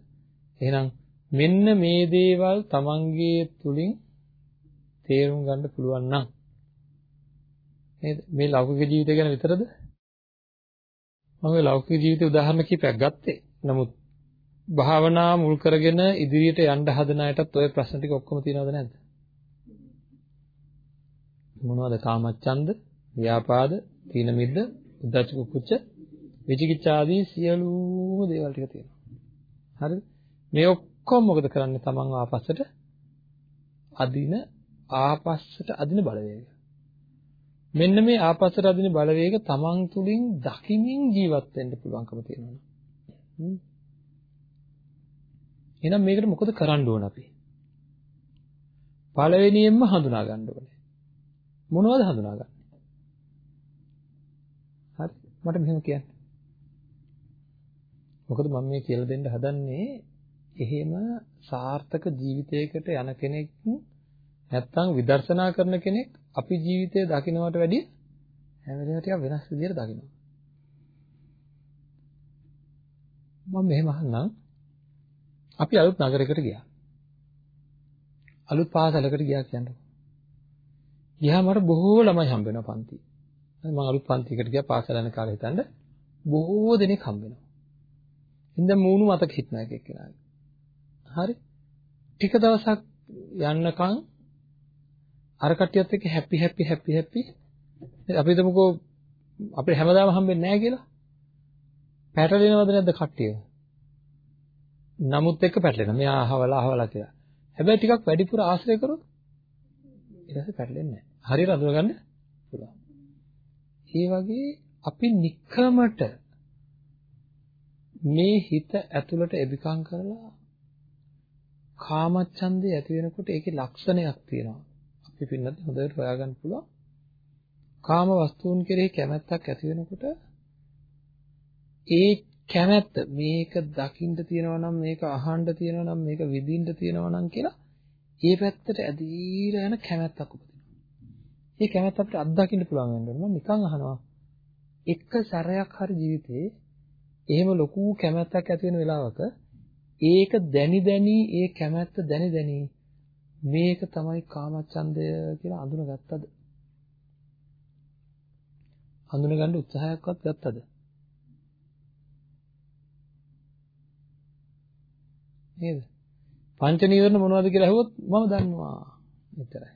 එහෙනම් මෙන්න මේ දේවල් තමන්ගේ තුලින් තේරුම් ගන්න පුළුවන් නම් නේද? මේ ලෞකික ජීවිතය ගැන විතරද? මම මේ ලෞකික ජීවිතේ උදාහරණ කිහිපයක් ගත්තේ. නමුත් භාවනා මුල් කරගෙන ඉදිරියට යන්න හදන අයටත් ওই ප්‍රශ්න ටික ඔක්කොම තියෙනවද නැද්ද? මොනවද කාමච්ඡන්ද ව්‍යාපාද තීන මිද්ද උද්ධච්ච කුච්ච විචිකිච්ඡා ආදී සියලුම දේවල් ටික තියෙනවා. හරිද? මේ ඔක්කොම මොකද කරන්නේ? තමන් ආපස්සට අදින ආපස්සට අදින බලවේග. මෙන්න මේ ආපස්සට අදින බලවේග තමන් තුළින් දකිමින් ජීවත් වෙන්න පුළුවන්කම තියෙනවා. එහෙනම් මේකට මොකද කරන්න ඕන අපි? පළවෙනියෙන්ම හඳුනා ගන්න ඕනේ. මොනවද හඳුනාගන්නේ? හරි මට මෙහෙම කියන්න. මොකද මම මේ කියලා දෙන්න හදන්නේ එහෙම සාර්ථක ජීවිතයකට යන කෙනෙක් නැත්තම් විදර්ශනා කරන කෙනෙක් අපි ජීවිතය දකින්නවට වැඩිය හැම වෙලේම ටිකක් වෙනස් විදිහට දකිනවා. මම මෙහෙම අහන්නම්. අපි අලුත් නගරයකට ගියා. අලුත් පාසලකට ගියා කියන්නේ. ගියාම මට බොහෝ ළමයි හම්බ වෙනවා පන්ති. මම අලුත් පන්තියකට ගියා පාසල යන කාලේ හිටන්ද බොහෝ දෙනෙක් හම්බ වෙනවා. ඉතින් මූණු මතක හිටන එක එක්කෙනාගේ. හරි? ටික දවසක් යන්නකම් අර කට්ටියත් එක්ක හැපි හැපි හැපි හැපි අපි හිතමුකෝ අපිට හැමදාම හම්බෙන්නේ නැහැ කියලා. පැටලෙනවද නැද්ද කට්ටිය? නමුත් එක්ක පැටලෙනවා. මෙයා අහවලා අහවලා කියලා. හැබැයි ටිකක් වැඩිපුර ආශ්‍රය කරොත් ඊට පස්සේ පැටලෙන්නේ නැහැ. හරියට අඳුරගන්න පුළුවන්. ඒ වගේ අපි নিকකමට මේ හිත ඇතුළට එබිකම් කරලා කාමච්ඡන්දේ ඇති වෙනකොට ඒකේ ලක්ෂණයක් තියෙනවා. අපි පින්නත් හොඳට හොයාගන්න පුළුවන්. කාම වස්තුන් කෙරෙහි කැමැත්තක් ඇති වෙනකොට ඒ කැමැත්ත මේක දකින්න තියෙනවා නම් මේක අහන්න තියෙනවා නම් මේක විඳින්න තියෙනවා නම් කියලා ඒ පැත්තට ඇදීලා යන කැමැත්තක් උපදිනවා. ඒ කැමැත්ත අපිට අත්දකින්න පුළුවන් වෙනවා. මම නිකන් අහනවා. එක සැරයක් හරි ජීවිතේ එහෙම ලොකු කැමැත්තක් ඇති වෙන වෙලාවක ඒක දැනි දැනි ඒ කැමැත්ත දැනි දැනි මේක තමයි කාමච්ඡන්දය කියලා අඳුනගත්තද? හඳුනගන්න උත්සාහයක්වත් ගත්තද? නේද? පංච නීවරණ මොනවද කියලා අහුවොත් මම දන්නවා. විතරයි.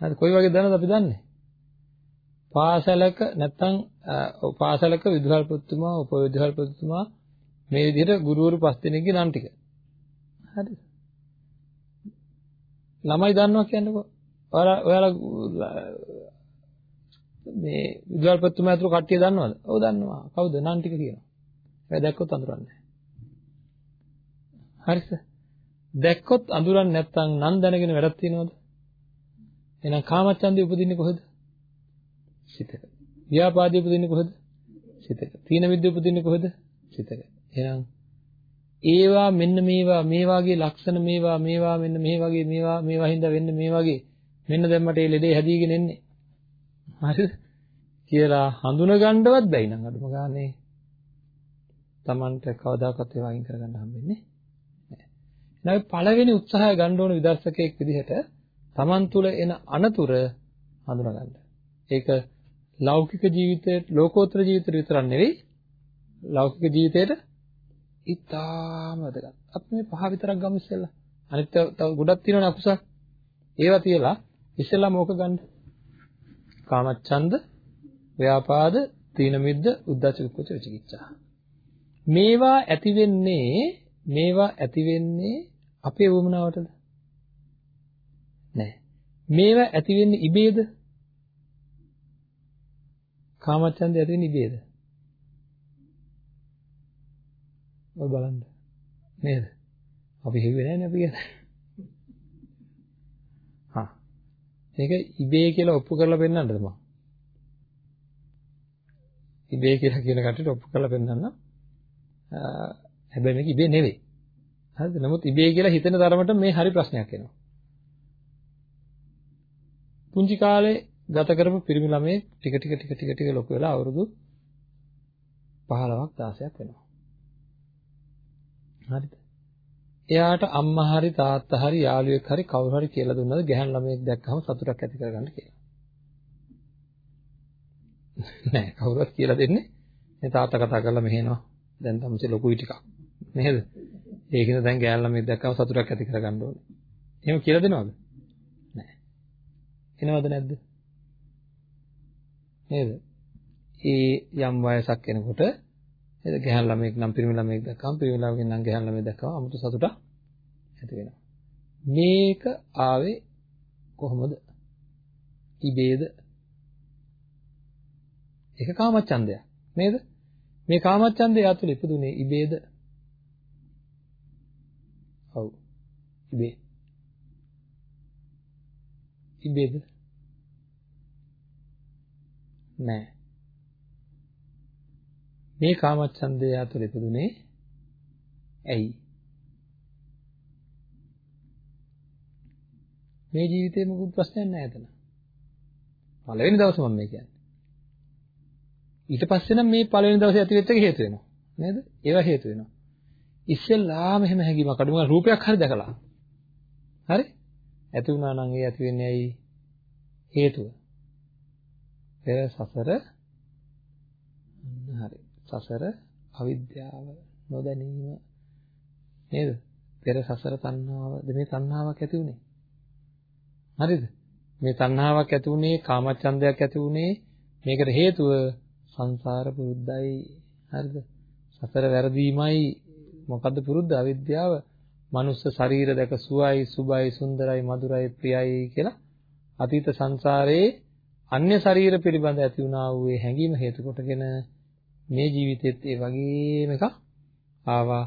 හරි කොයි වගේ දැනද අපි දන්නේ? පාසලක නැත්තම් පාසලක විදුහල්පතිතුමා උපවිදුහල්පතිතුමා මේ විදිහට ගුරුවරු පස් දෙනෙක්ගේ නම් ටික. හරිද? ළමයි දන්නවා කියන්නකෝ. ඔයාලා ඔයාලා මේ විදුහල්පතිතුමා ඇතුළු කට්ටිය දන්නවද? ඔව් දන්නවා. කවුද? නම් ටික කියනවා. ඒ දැක්කොත් අඳුරන්නේ හරිද? දැක්කොත් අඳුරන්නේ නැත්නම් නම් දැනගෙන වැඩක් තියනවද? එහෙනම් කාමච්ඡන්දේ උපදින්නේ කොහෙද? සිතක. ව්‍යාපාදේ උපදින්නේ කොහෙද? සිතක. තීන විද්‍ය උපදින්නේ කොහෙද? සිතක. එහෙනම් ඒවා මෙන්න මේවා මේ වාගේ ලක්ෂණ මේවා මේවා මෙන්න මේ වගේ මේවා මේවා හින්දා වෙන්න මේ වගේ මෙන්න දැම්මට ඒ ලෙඩේ හැදීගෙන එන්නේ. හරිද? කියලා හඳුනගන්නවත් බැයි නම් අඩුම ගානේ Tamanට කවදාකවත් ඒවා අයින් කරගන්න හම්බෙන්නේ නැහැ. පළවෙනි උත්සාහය ගන්න ඕන විදර්ශකයෙක් විදිහට Taman තුල එන අනතුර හඳුනගන්න. ඒක ලෞකික ජීවිතයට ලෝකෝත්තර ජීවිතයට විතරක් නෙවෙයි ලෞකික ජීවිතයට ඉතාම වැදගත්. අපි මේ පහ විතරක් ගමු ඉස්සෙල්ලා. අනිත් තව ගොඩක් තියෙනවනේ අකුසල්. ඒවා තියලා ඉස්සෙල්ලා මොක ගන්න? කාමච්ඡන්ද, ව්‍යාපාද, තීන මිද්ද, උද්ධච්ච කුච්ච විචිකිච්ඡා. මේවා ඇති වෙන්නේ මේවා ඇති වෙන්නේ අපේ වමනාවටද? නෑ. මේවා ඇති වෙන්නේ ඉබේද? කාමච්ඡන්දය ඇති වෙන්නේ ඉබේද? ඔය බලන්න. නේද? අපි හිතුවේ නෑනේ අපි කියන්නේ. හා. මේක ඉබේ කියලා ඔප්පු කරලා පෙන්නන්නද මම? ඉබේ කියලා කියන කටට ඔප්පු කරලා පෙන්නන්න. හැබැයි මේක ඉබේ නෙවෙයි. හරිද? නමුත් ඉබේ කියලා හිතෙන තරමට මේ හරි ප්‍රශ්නයක් එනවා. පුංචි කාලේ ගත කරපු පිරිමි ළමයි ටික ටික ටික ටික ටික ලොකු වෙලා අවුරුදු 15ක් 16ක් වෙනවා. හරිද? එයාට අම්මා හරි තාත්තා හරි යාළුවෙක් හරි කවුරු හරි කියලා දුන්නද ගැහන් ළමයෙක් දැක්කම සතුටක් ඇති කරගන්න කියලා. නෑ කවුරුත් කියලා දෙන්නේ. මේ තාත්තා කතා කරලා මෙහෙනවා. දැන් තමයි ලොකුයි ටිකක්. නේද? ඒකින දැන් ගැහන් ළමයෙක් දැක්කම සතුටක් ඇති කරගන්න ඕනේ. එහෙම කියලා දෙනවද? නෑ. එනවද නැද්ද? නේද? ඒ යම් වයසක් එනකොට නේද? ගැහන් ළමයෙක් නම් පිරිමි ළමයෙක් දැක්කම පිරිමි ළමයෙක් නම් ගැහන් ළමයෙක් දැක්කම 아무තු සතුටක් ඇති වෙනවා. මේක ආවේ කොහොමද? ඉබේද? ඒක කාමච්ඡන්දයක්. නේද? මේ කාමච්ඡන්දය අතුල ඉපදුනේ ඉබේද? ඔව්. ඉබේ. ඉබේද? නෑ. මේ කාමච්ඡන්දය අතුල ඉපදුනේ ඇයි? මේ ජීවිතේ මොකුත් ප්‍රශ්නයක් නැහැ එතන. පළවෙනි දවසේ මම මේ කියන්නේ. ඊට පස්සේ නම් මේ පළවෙනි දවසේ ඇති වෙච්ච එක හේතු වෙනවා. නේද? ඒවා හේතු වෙනවා. ඉස්සෙල්ලාම එහෙම හැඟීමක් අඩුම රූපයක් හරි දැකලා. හරි? ඇති වුණා නම් ඒ ඇති වෙන්නේ ඇයි? හේතුව. පෙර සසර හරි. සසර අවිද්‍යාව නොදැනීම නේද? පෙර සසර තණ්හාවද මේ තණ්හාවක් ඇති උනේ. හරිද? මේ තණ්හාවක් ඇති උනේ කාමච්ඡන්දයක් ඇති උනේ මේකට හේතුව සංසාර පුරුද්දයි හරිද? සසර වැරදීමයි මොකද්ද පුරුද්ද අවිද්‍යාව? මනුස්ස ශරීර දැක සුවයි, සුබයි, සුන්දරයි, මధుරයි, ප්‍රියයි කියලා අතීත සංසාරයේ අන්‍ය ශරීර පිළිබඳ ඇති වුණා වූ ඒ හැඟීම හේතු කොටගෙන මේ ජීවිතෙත් ඒ වගේම එකක්. ආවා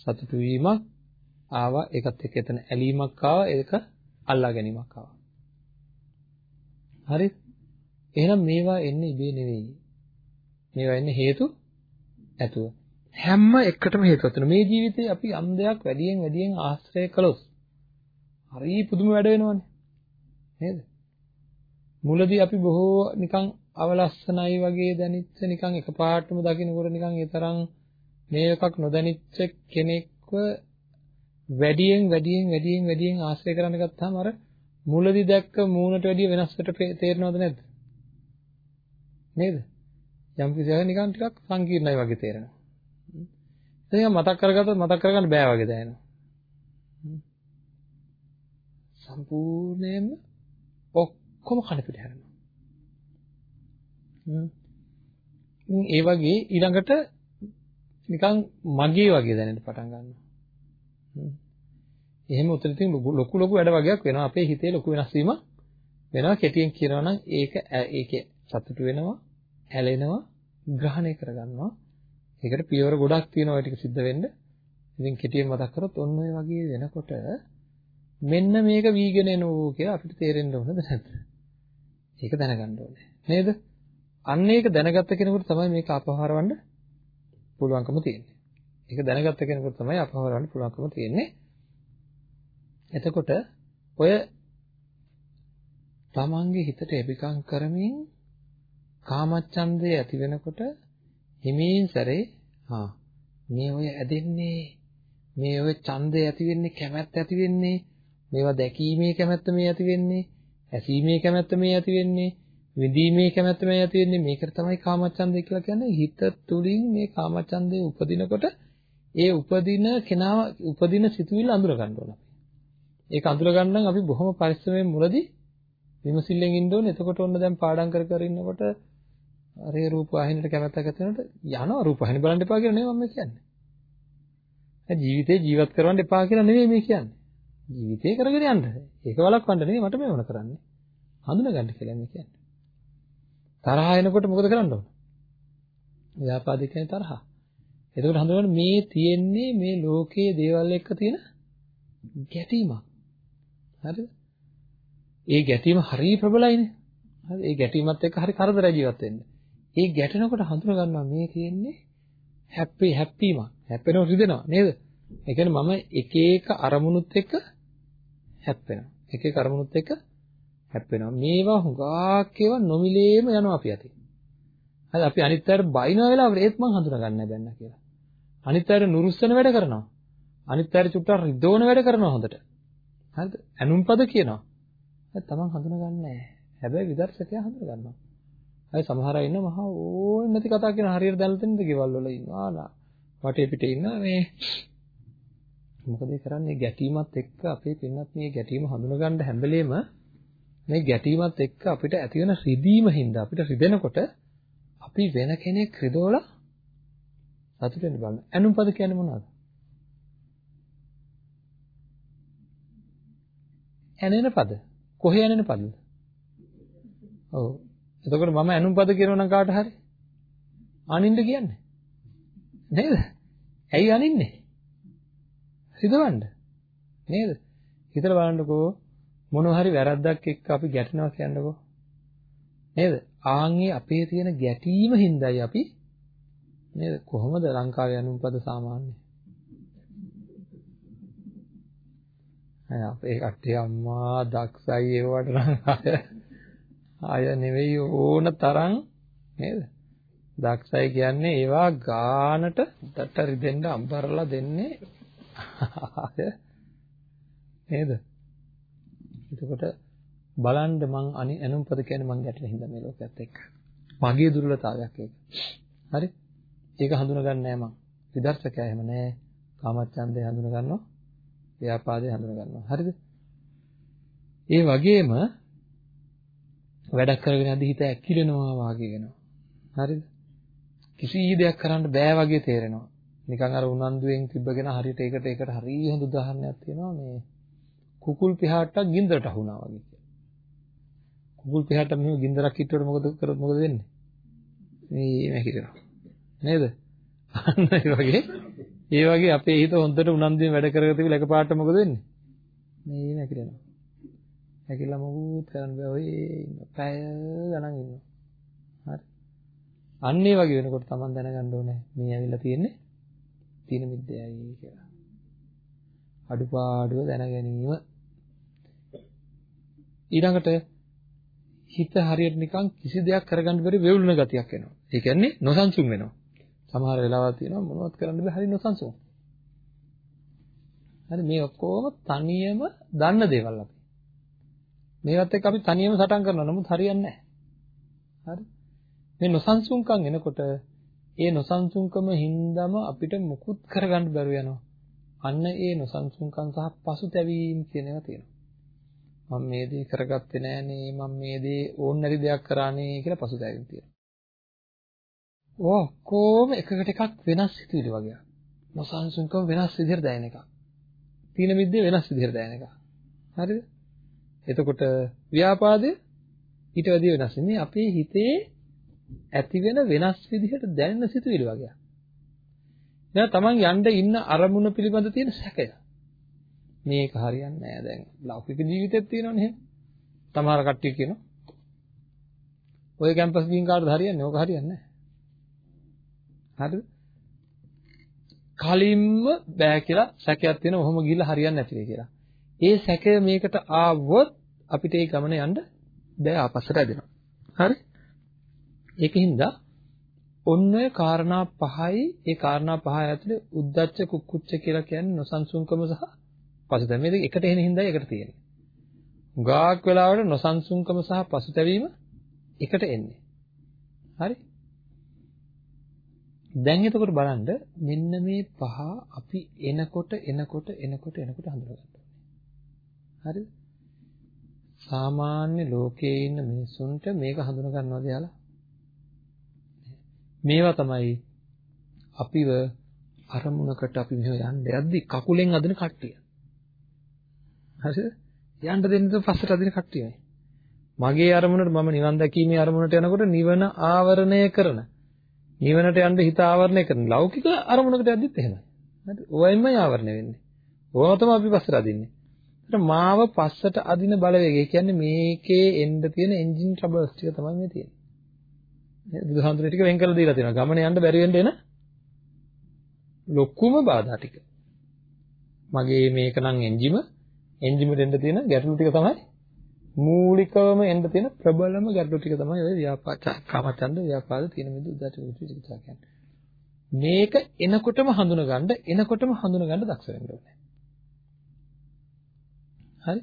සතුටු වීමක්. ආවා ඒකත් එක්ක එතන ඇලීමක් ආවා. ඒක අල්ලා ගැනීමක් ආවා. හරි. එහෙනම් මේවා එන්නේ ඉබේ නෙවෙයි. මේවා එන්නේ හේතු ඇතුව. හැම එකටම හේතුවක් තියෙනවා මේ ජීවිතේ අපි යම් දෙයක් වැඩියෙන් වැඩියෙන් ආශ්‍රය කළොත් හරි පුදුම වැඩ වෙනවනේ. නේද? මුලදී අපි බොහෝ නිකන් අවලස්සනයි වගේ දැනිච්ච නිකන් එකපාරටම දකින්නකොට නිකන් ඒ තරම් මේ එකක් නොදැනිච්ච කෙනෙක්ව වැඩියෙන් වැඩියෙන් වැඩියෙන් වැඩියෙන් ආශ්‍රය කරන්න ගත්තාම අර මුලදී දැක්ක මූණට වැඩිය වෙනස්කට තේරෙනවද නැද්ද? නේද? යම් කිසියක නිකන් ටිකක් සංකීර්ණයි වගේ තේරෙනවා. ඒක මතක් කරගත්තොත් මතක් කරගන්න බෑ වගේ දැනෙනවා. සම්පූර්ණයෙන්ම ඔක්කොම කන පිට හැරෙනවා. ඒ වගේ ඊළඟට නිකන් මගේ වගේ දැනෙන්න පටන් ගන්නවා. එහෙම උතන තියෙන ලොකු ලොකු වැඩ වගේක් වෙනවා. අපේ හිතේ ලොකු වෙනස් වීමක් වෙනවා. කෙටියෙන් කියනවා නම් ඒක ඒකේ සතුට වෙනවා ඇලෙනවා ග්‍රහණය කරගන්නවා. ඒකට පියවර ගොඩක් තියෙනවා ඒ ටික සිද්ධ වෙන්න. ඉතින් කෙටියෙන් මතක් කරොත් ඔන්න ඔය වගේ වෙනකොට මෙන්න මේක වීගෙන එනෝ කියලා අපිට තේරෙන්න ඕනද නැද්ද? ඒක දැනගන්න ඕනේ. නේද? අන්න ඒක දැනගත්ත කෙනෙකුට තමයි මේක අපහරවන්න පුළුවන්කම තියෙන්නේ. ඒක දැනගත්ත කෙනෙකුට තමයි අපහරවන්න පුළුවන්කම තියෙන්නේ. එතකොට ඔය තමන්ගේ හිතට එපිකම් කරමින් කාමච්ඡන්දය ඇති වෙනකොට හිමින් සැරේ හා මේ ඔය ඇදෙන්නේ මේ ඔය ඡන්දය ඇති වෙන්නේ කැමැත්ත ඇති වෙන්නේ මේවා දැකීමේ කැමැත්ත මේ ඇති වෙන්නේ ඇසීමේ කැමැත්ත මේ ඇති වෙන්නේ විඳීමේ කැමැත්ත මේ ඇති වෙන්නේ මේකට තමයි කාමච්ඡන්දය කියලා කියන්නේ හිත තුලින් මේ කාමච්ඡන්දේ උපදිනකොට ඒ උපදින කෙනාව උපදින සිතුවිල්ල අඳුර ගන්න ඕන අපි. ඒක අඳුර ගන්න නම් අපි බොහොම පරිස්සමෙන් මුලදී විමසිල්ලෙන් ඉන්න ඕනේ. එතකොට ඔන්න දැන් පාඩම් කර කර ඉන්නකොට අරේ රූප వాහිනියට කැමැත්තක් ඇති වෙනකොට යනවා රූප వాහිනිය බලන්න එපා කියලා නෙවෙයි මම කියන්නේ. ජීවිතේ ජීවත් කරවන්න එපා කියලා නෙවෙයි මේ කියන්නේ. ජීවිතේ කරගෙන යන්න. ඒක වළක්වන්න නෙවෙයි මට මේ වුණ කරන්නේ. හඳුනගන්න කියලා මේ කියන්නේ. තරහ එනකොට මොකද කරන්න ඕන? ව්‍යාපාදික කියන්නේ තරහ. එතකොට හඳුනගන්න මේ තියෙන්නේ මේ ලෝකයේ දේවල් එක්ක තියෙන ගැටීමක්. හරිද? ඒ ගැටීම හරිය ප්‍රබලයිනේ. හරි ඒ ගැටීමත් එක්ක හරි කරදරයි ජීවත් වෙන්න. ඒ ගැටෙනකොට හඳුන ගන්නවා මේ තියෙන්නේ හැප්පි හැප්පීමක්. හැප්පෙනව රිදෙනවා නේද? ඒ කියන්නේ මම එක එක අරමුණුත් එක්ක හැප්පෙනවා. එක එක අරමුණුත් එක්ක හැප්පෙනවා. මේවා හුඟක් ඒවා නොමිලේම යනවා අපි අතේ. හරි අපි අනිත් අයට බයින වෙලාවට ඒත් මං හඳුනා ගන්න බැන්න කියලා. අනිත් අයට නුරුස්සන වැඩ කරනවා. අනිත් අයට චුට්ටක් රිදෝන වැඩ කරනවා හොඳට. හරිද? ඇනුම්පද කියනවා. හරි තමන් හඳුනා ගන්න නැහැ. හැබැයි විදර්ශකයා හඳුනා ගන්නවා. අය සමහර අය ඉන්න මහා ඕන නැති කතා කියන හරියට දැල්ලා තැනද ගෙවල් වල ඉන්නවා නා. වටේ පිටේ ඉන්න මේ මොකද ඒ කරන්නේ ගැටීමත් එක්ක අපේ පින්නත් මේ ගැටීම හඳුනා ගන්න හැම වෙලේම මේ ගැටීමත් එක්ක අපිට ඇති වෙන රිදීම හින්දා අපිට රිදෙනකොට අපි වෙන කෙනෙක් රිදවලා සතුට වෙන්න බලන්න. ඇනුම්පද කියන්නේ මොනවද? ඇනෙන පද. කොහේ ඇනෙන පදද? ඔව්. එතකොට මම ඇනුම් පද කියනවා නම් කාට හරි අනින්න කියන්නේ. නේද? ඇයි අනින්නේ? සිතවන්න. නේද? හිතලා බලන්නකෝ මොන හරි වැරද්දක් එක්ක අපි ගැටෙනවා කියන්නකෝ. නේද? ආන්ගේ අපේ තියෙන ගැටීම හින්දායි අපි නේද? කොහොමද ලංකාවේ අනුම්පද සාමාන්‍ය අය අපේ කට්ටිය අම්මා දක්ෂයි ඒවට නම් අය නෙවෙයි ඕන තරම් නේද? දක්ෂයි කියන්නේ ඒවා ගානට දට රිදෙන්න අම්බරලා දෙන්නේ අය. නේද? එතකොට බලන්න මං අනි අනුම්පද කියන්නේ මං ගැටෙන හින්දා මේ ලෝකයේත් එක්ක මගේ දුර්වලතාවයක් ඒක හරි ඒක හඳුනා ගන්න නෑ මං විදර්ශකයා එහෙම නෑ කාමච්ඡන්දේ හඳුනා ගන්නවා ව්‍යාපාදේ හඳුනා ගන්නවා. හරිද? ඒ වගේම වැඩක් කරගෙන යද්දි හිත ඇකිලෙනවා වාගේ වෙනවා. හරිද? කිසි දෙයක් කරන්න බෑ වගේ තේරෙනවා. නිකන් අර උනන්දුවෙන් තිබ්බගෙන හරියට ඒකට ඒකට හරිය හොඳ උදාහරණයක් තියෙනවා මේ කුකුල් පිහාට්ටක් ගින්දරට අහුණා වගේ කියලා. කුකුල් පිහාට්ට මෙහෙම ගින්දරක් හිටුවට මොකද කරොත් මොකද වෙන්නේ? මේ මැකිරෙනවා. නේද? අන්න ඒ වගේ ඒ වගේ අපේ හිත හොඳට උනන්දුවෙන් වැඩ කරගෙන තිබිලා එකපාරට මොකද වෙන්නේ? මේ මැකිරෙනවා. හැකිලා මොකුත් කරන්න බෑ ඔය පැය ගණන් ඉන්නවා. හරි. අන්න ඒ වගේ වෙනකොට Taman දැනගන්න ඕනේ මේ ඇවිල්ලා තියෙන්නේ තීන මිද්දයයි කියලා. අඩුපාඩුව දැන ගැනීම ඊළඟට හිත හරියට නිකන් කිසි දෙයක් කරගන්න බැරි වෙවුලන ගතියක් එනවා. ඒ කියන්නේ නොසන්සුන් වෙනවා. සමහර වෙලාවල් තියෙනවා මොනවත් කරන්න බැහැ හරි නොසන්සුන්. හරි මේ ඔක්කොම තනියම දන්න දේවල් අපි. මේවත් එක්ක අපි තනියම සටන් කරනවා නමුත් හරියන්නේ නැහැ. හරි. මේ නොසන්සුන්කම් එනකොට ඒ නොසන්සුන්කම හින්දාම අපිට මුකුත් කරගන්න බැරුව යනවා. අන්න ඒ නොසන්සුන්කම් සහ පසුතැවීම් කියන ඒවා තියෙනවා. මම මේ දේ කරගත්තේ නෑනේ මම මේ දේ ඕන නැති දෙයක් කරානේ කියලා පසුතැවීම් තියෙනවා. ඔක්කොම එකකට එකක් වෙනස් සිතුවිලි වගේ. නොසන්සුන්කම වෙනස් විදිහට දැනෙන එකක්. තීන මිද්දේ වෙනස් විදිහට දැනෙන එකක්. හරිද? එතකොට ව්‍යාපාදය ඊට වැඩිය වෙනස්. මේ අපේ හිතේ ඇති වෙන වෙනස් විදිහට දැනෙන සිතුවිලි වගේ. දැන් තමන් යන්න ඉන්න අරමුණ පිළිබඳ තියෙන සැකය. මේක හරියන්නේ නැහැ දැන්. ලෞකික ජීවිතෙත් තියෙනවනේ එහෙම. සමහර කට්ටිය කියනවා. ඔය කැම්පස් ගිහින් කාටද හරියන්නේ? ඕක හරියන්නේ නැහැ. හරිද? කලින්ම බෑ කියලා සැකයක් තියෙනවා. ඔහොම ගිහිල්ලා හරියන්නේ නැති වෙයි කියලා. ඒ සැකය මේකට ආවොත් අපිට ඒ ගමන යන්න බෑ ආපස්සට ඇදෙනවා. හරි? ඒකින්ද ඔන්න ඔය කාරණා පහයි ඒ කාරණා පහ ඇතුලේ උද්දච්ච කුක්කුච්ච කියලා කියන්නේ නොසන්සුන්කම සහ පසුතැවීම. මේ දෙක එකට එන හින්දායි එකට තියෙන්නේ. ගාක් වෙලාවට නොසන්සුන්කම සහ පසුතැවීම එකට එන්නේ. හරි? දැන් එතකොට බලන්න මෙන්න මේ පහ අපි එනකොට එනකොට එනකොට එනකොට හඳුනගන්න හරිද? සාමාන්‍ය ලෝකයේ ඉන්න මිනිස්සුන්ට මේක හඳුන ගන්නවද යාලා? මේවා තමයි අපිව අරමුණකට අපි මෙහෙ යන්න යද්දි කකුලෙන් අදින කට්ටිය. හරිද? යන්න දෙන්න පස්සට අදින කට්ටිය මේ. මගේ අරමුණට මම නිවන් දැකීමේ අරමුණට යනකොට නිවන ආවරණය කරන නිවනට යන්න හිත ආවරණය කරන ලෞකික අරමුණකට යද්දිත් එහෙමයි. හරි? ඔයයින්මයි ආවරණය වෙන්නේ. ඕවා තමයි අපි පස්සට අදින්නේ. මාව පස්සට අදින බලවේගය කියන්නේ මේකේ එන්න තියෙන එන්ජින් ට්‍රබල්ස් ටික තමයි මේ තියෙන්නේ. බුදුහාමුදුරේ ටික වෙන් කරලා දීලා තියෙනවා. ගමන යන්න බැරි වෙන්න එන ලොකුම බාධා ටික. මගේ මේක නම් එන්ජිම එන්ජිමට එන්න තියෙන ගැටලු ටික තමයි මූලිකවම එන්න තියෙන ප්‍රබලම ගැටලු ටික තමයි ඔය ව්‍යාපාද කාමචන්ද ව්‍යාපාද තියෙන මිදු උදාට විචිකිච්ඡා කියන්නේ. මේක එනකොටම හඳුනගන්න එනකොටම හඳුනගන්න දක්ෂ වෙන්න ඕනේ. හරි?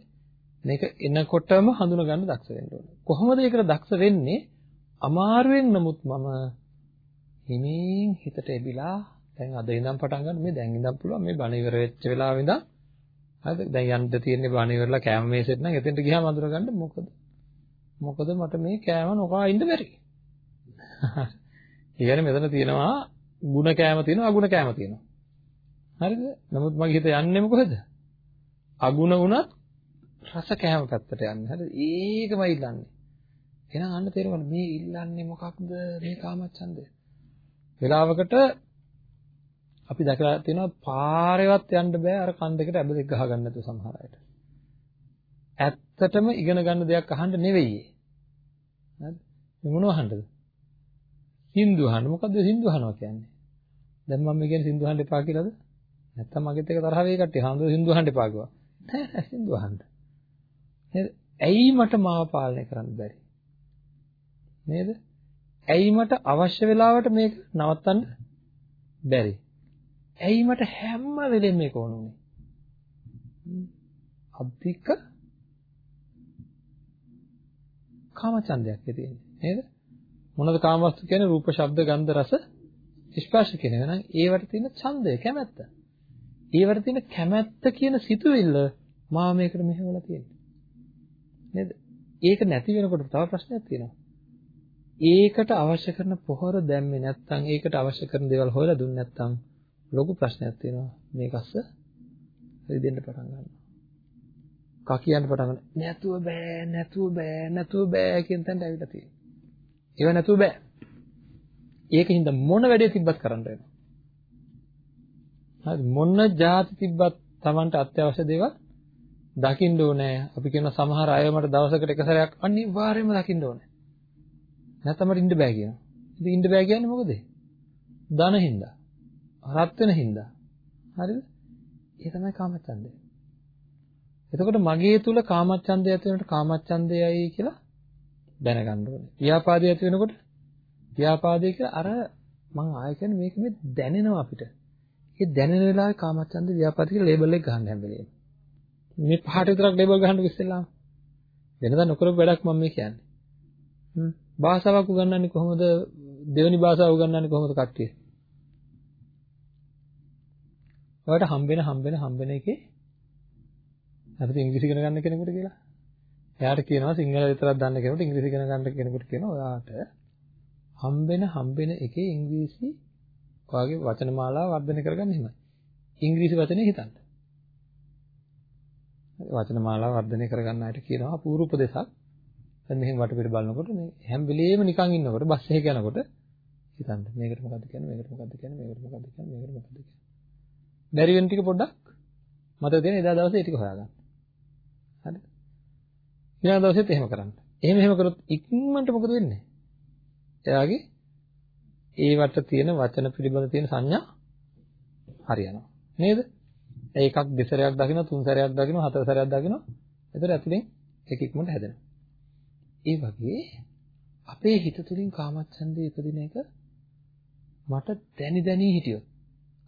මේක එනකොටම හඳුනගන්න දක්ෂ වෙන්න ඕනේ. කොහොමද ඒකට දක්ෂ වෙන්නේ? අමාරුවෙන් නමුත් මම හිමින් හිතට එබිලා දැන් අද ඉඳන් පටන් ගන්න. මේ දැන් ඉඳන් පුළුවන් මේ බණ ඉවර වෙච්ච වෙලාවෙ ඉඳන්. හරිද? දැන් යන්න තියෙන්නේ බණ ඉවරලා කෑම මේසෙත් නම් එතෙන්ට ගියාම අඳුර ගන්න මොකද? මොකද මට මේ කෑම නොකා ඉන්න බැරි. ඒ කියන්නේ මෙතන තියෙනවා ಗುಣ කෑම තියෙනවා අගුණ කෑම තියෙනවා. හරිද? නමුත් මගේ හිත යන්නේ මොකද? අගුණ වුණත් රස කෑම පැත්තට යන්නේ. හරිද? ඒකමයි ඉල්ලන්නේ. එහෙනම් අන්න තේරෙනවා මේ ඉල්ලන්නේ මොකක්ද මේ කාමච්ඡන්දය. වෙලාවකට අපි දැකලා තියෙනවා පාරේවත් යන්න බෑ අර කන් දෙකට ඇබ දෙක ගහ ගන්න නැතුව සමහර අයට. ඇත්තටම ඉගෙන ගන්න දෙයක් අහන්න නෙවෙයි. හරිද? මේ මොනව අහන්නද? සින්දු අහන්න. මොකද්ද සින්දු අහනවා කියන්නේ? දැන් මම මේ කියන්නේ සින්දු අහන්න එපා කියලාද? නැත්තම් මගෙත් එක තරහ වෙයි කට්ටිය. හාමුදුරුවෝ සින්දු අහන්න එපා කිව්වා. නෑ නෑ සින්දු අහන්න. නේද? ඇයි මට මාව පාලනය කරන්න බැරි? නේද? ඇයි මට අවශ්‍ය වෙලාවට මේක නවත්තන්න බැරි? ඇයි මට හැම වෙලෙම මේක ඕනුනේ? අධික කාමචන්දයක් තියෙන්නේ නේද? මොනවාද කාමවස්තු කියන්නේ රූප, ශබ්ද, ගන්ධ, රස, ස්පර්ශ කියන එක නම් ඒවට තියෙන ඡන්දය කැමැත්ත. ඒවට තියෙන කැමැත්ත කියන සිතුවිල්ල මා මේකට මෙහෙवला තියෙන්නේ. නේද? ඒක නැති වෙනකොට තව ප්‍රශ්නයක් තියෙනවා. ඒකට අවශ්‍ය කරන පොහොර දැම්මේ නැත්නම් ඒකට අවශ්‍ය කරන දේවල් හොයලා දුන්නේ නැත්නම් ලොකු ප්‍රශ්නයක් තියෙනවා මේකස්ස රිදෙන්න පටන් ගන්නවා. කා කියන්න පටන් ගන්න නැතුව බෑ නැතුව බෑ නැතුව බෑ කියන තැනට ඇවිල්ලා තියෙනවා. ඒව නැතුව බෑ. ඒකින්ද මොන වැඩේ තිබ්බත් කරන්න වෙනවා. හරි මොන જાති තිබ්බත් Tamanට අත්‍යවශ්‍ය දේවල් දකින්න ඕනේ. අපි කියන සමහර අය මට දවසකට එක සැරයක් අනිවාර්යයෙන්ම දකින්න ඕනේ. නැත්නම් මට ඉන්න බෑ කියනවා. ඉතින් ඉන්න බෑ කියන්නේ මොකද? ධන හින්දා. රත් වෙන හින්දා. හරිද? ඒ තමයි කාමච්ඡන්දය. එතකොට මගේ තුල කාමච්ඡන්දය ඇති වෙනකොට කාමච්ඡන්දයයි කියලා දැනගන්න ඕනේ. ව්‍යාපාදය ඇති වෙනකොට ව්‍යාපාදය කියලා අර මම ආයෙ කියන්නේ මේක මේ දැනෙනවා අපිට. ඒ දැනෙන වෙලාවේ කාමච්ඡන්ද ව්‍යාපාද කියලා ලේබල් එක ගන්න හැම වෙලේම. මේ පහට විතරක් ලේබල් ගහන්න ඉස්සෙල්ලාම. වෙනදා නොකරපු වැඩක් මම මේ කියන්නේ. හ්ම්. භාෂාවක් උගන්වන්නේ කොහොමද? දෙවෙනි භාෂාව උගන්වන්නේ කොහොමද කට්ටිය? ඔයාලට හම්බෙන හම්බෙන හම්බෙන එකේ අපිට ඉංග්‍රීසි ඉගෙන ගන්න කෙනෙකුට කියලා. එයාට කියනවා සිංහල විතරක් දන්න කෙනෙකුට ඉංග්‍රීසි ඉගෙන ගන්න කෙනෙකුට කියනවා ඔයාට හම්බෙන හම්බෙන එකේ ඉංග්‍රීසි ඔයාගේ වචන මාලාව වර්ධනය කරගන්න එහෙමයි. ඉංග්‍රීසි වචනේ හිතන්න. වචන මාලාව වර්ධනය කරගන්න අයට කියනවා අපූර්ව උපදේශක්. දැන් මෙහෙම වටපිට බලනකොට මේ හැම වෙලෙම නිකන් ඉන්නකොට බස් එකේ යනකොට හිතන්න මේකට මොකද්ද කියන්නේ මේකට මොකද්ද කියන්නේ මේකට මොකද්ද කියන්නේ මේකට මොකද්ද කියන්නේ. බැරි වෙන ටික පොඩ්ඩක් මතක තියෙන එදා දවසේ ඒ ටික හොයාගන්න. හරිද? ඊළඟ දවසෙත් එහෙම කරන්න. එහෙම එහෙම කරොත් ඉක්මනට මොකද වෙන්නේ? එයාගේ ඒ වට තියෙන වචන පිළිබඳ තියෙන සංඥා හරියනවා. නේද? ඒකක් දෙසරයක් දකින්න, තුන් සැරයක් දකින්න, හතර සැරයක් දකින්න. එතකොට ඇතුලෙන් එක ඉක්මනට හැදෙනවා. ඒ වගේ අපේ හිත තුලින් කාමච්ඡන්දේ ඉපදින එක මට දැනි දැනි හිටියොත්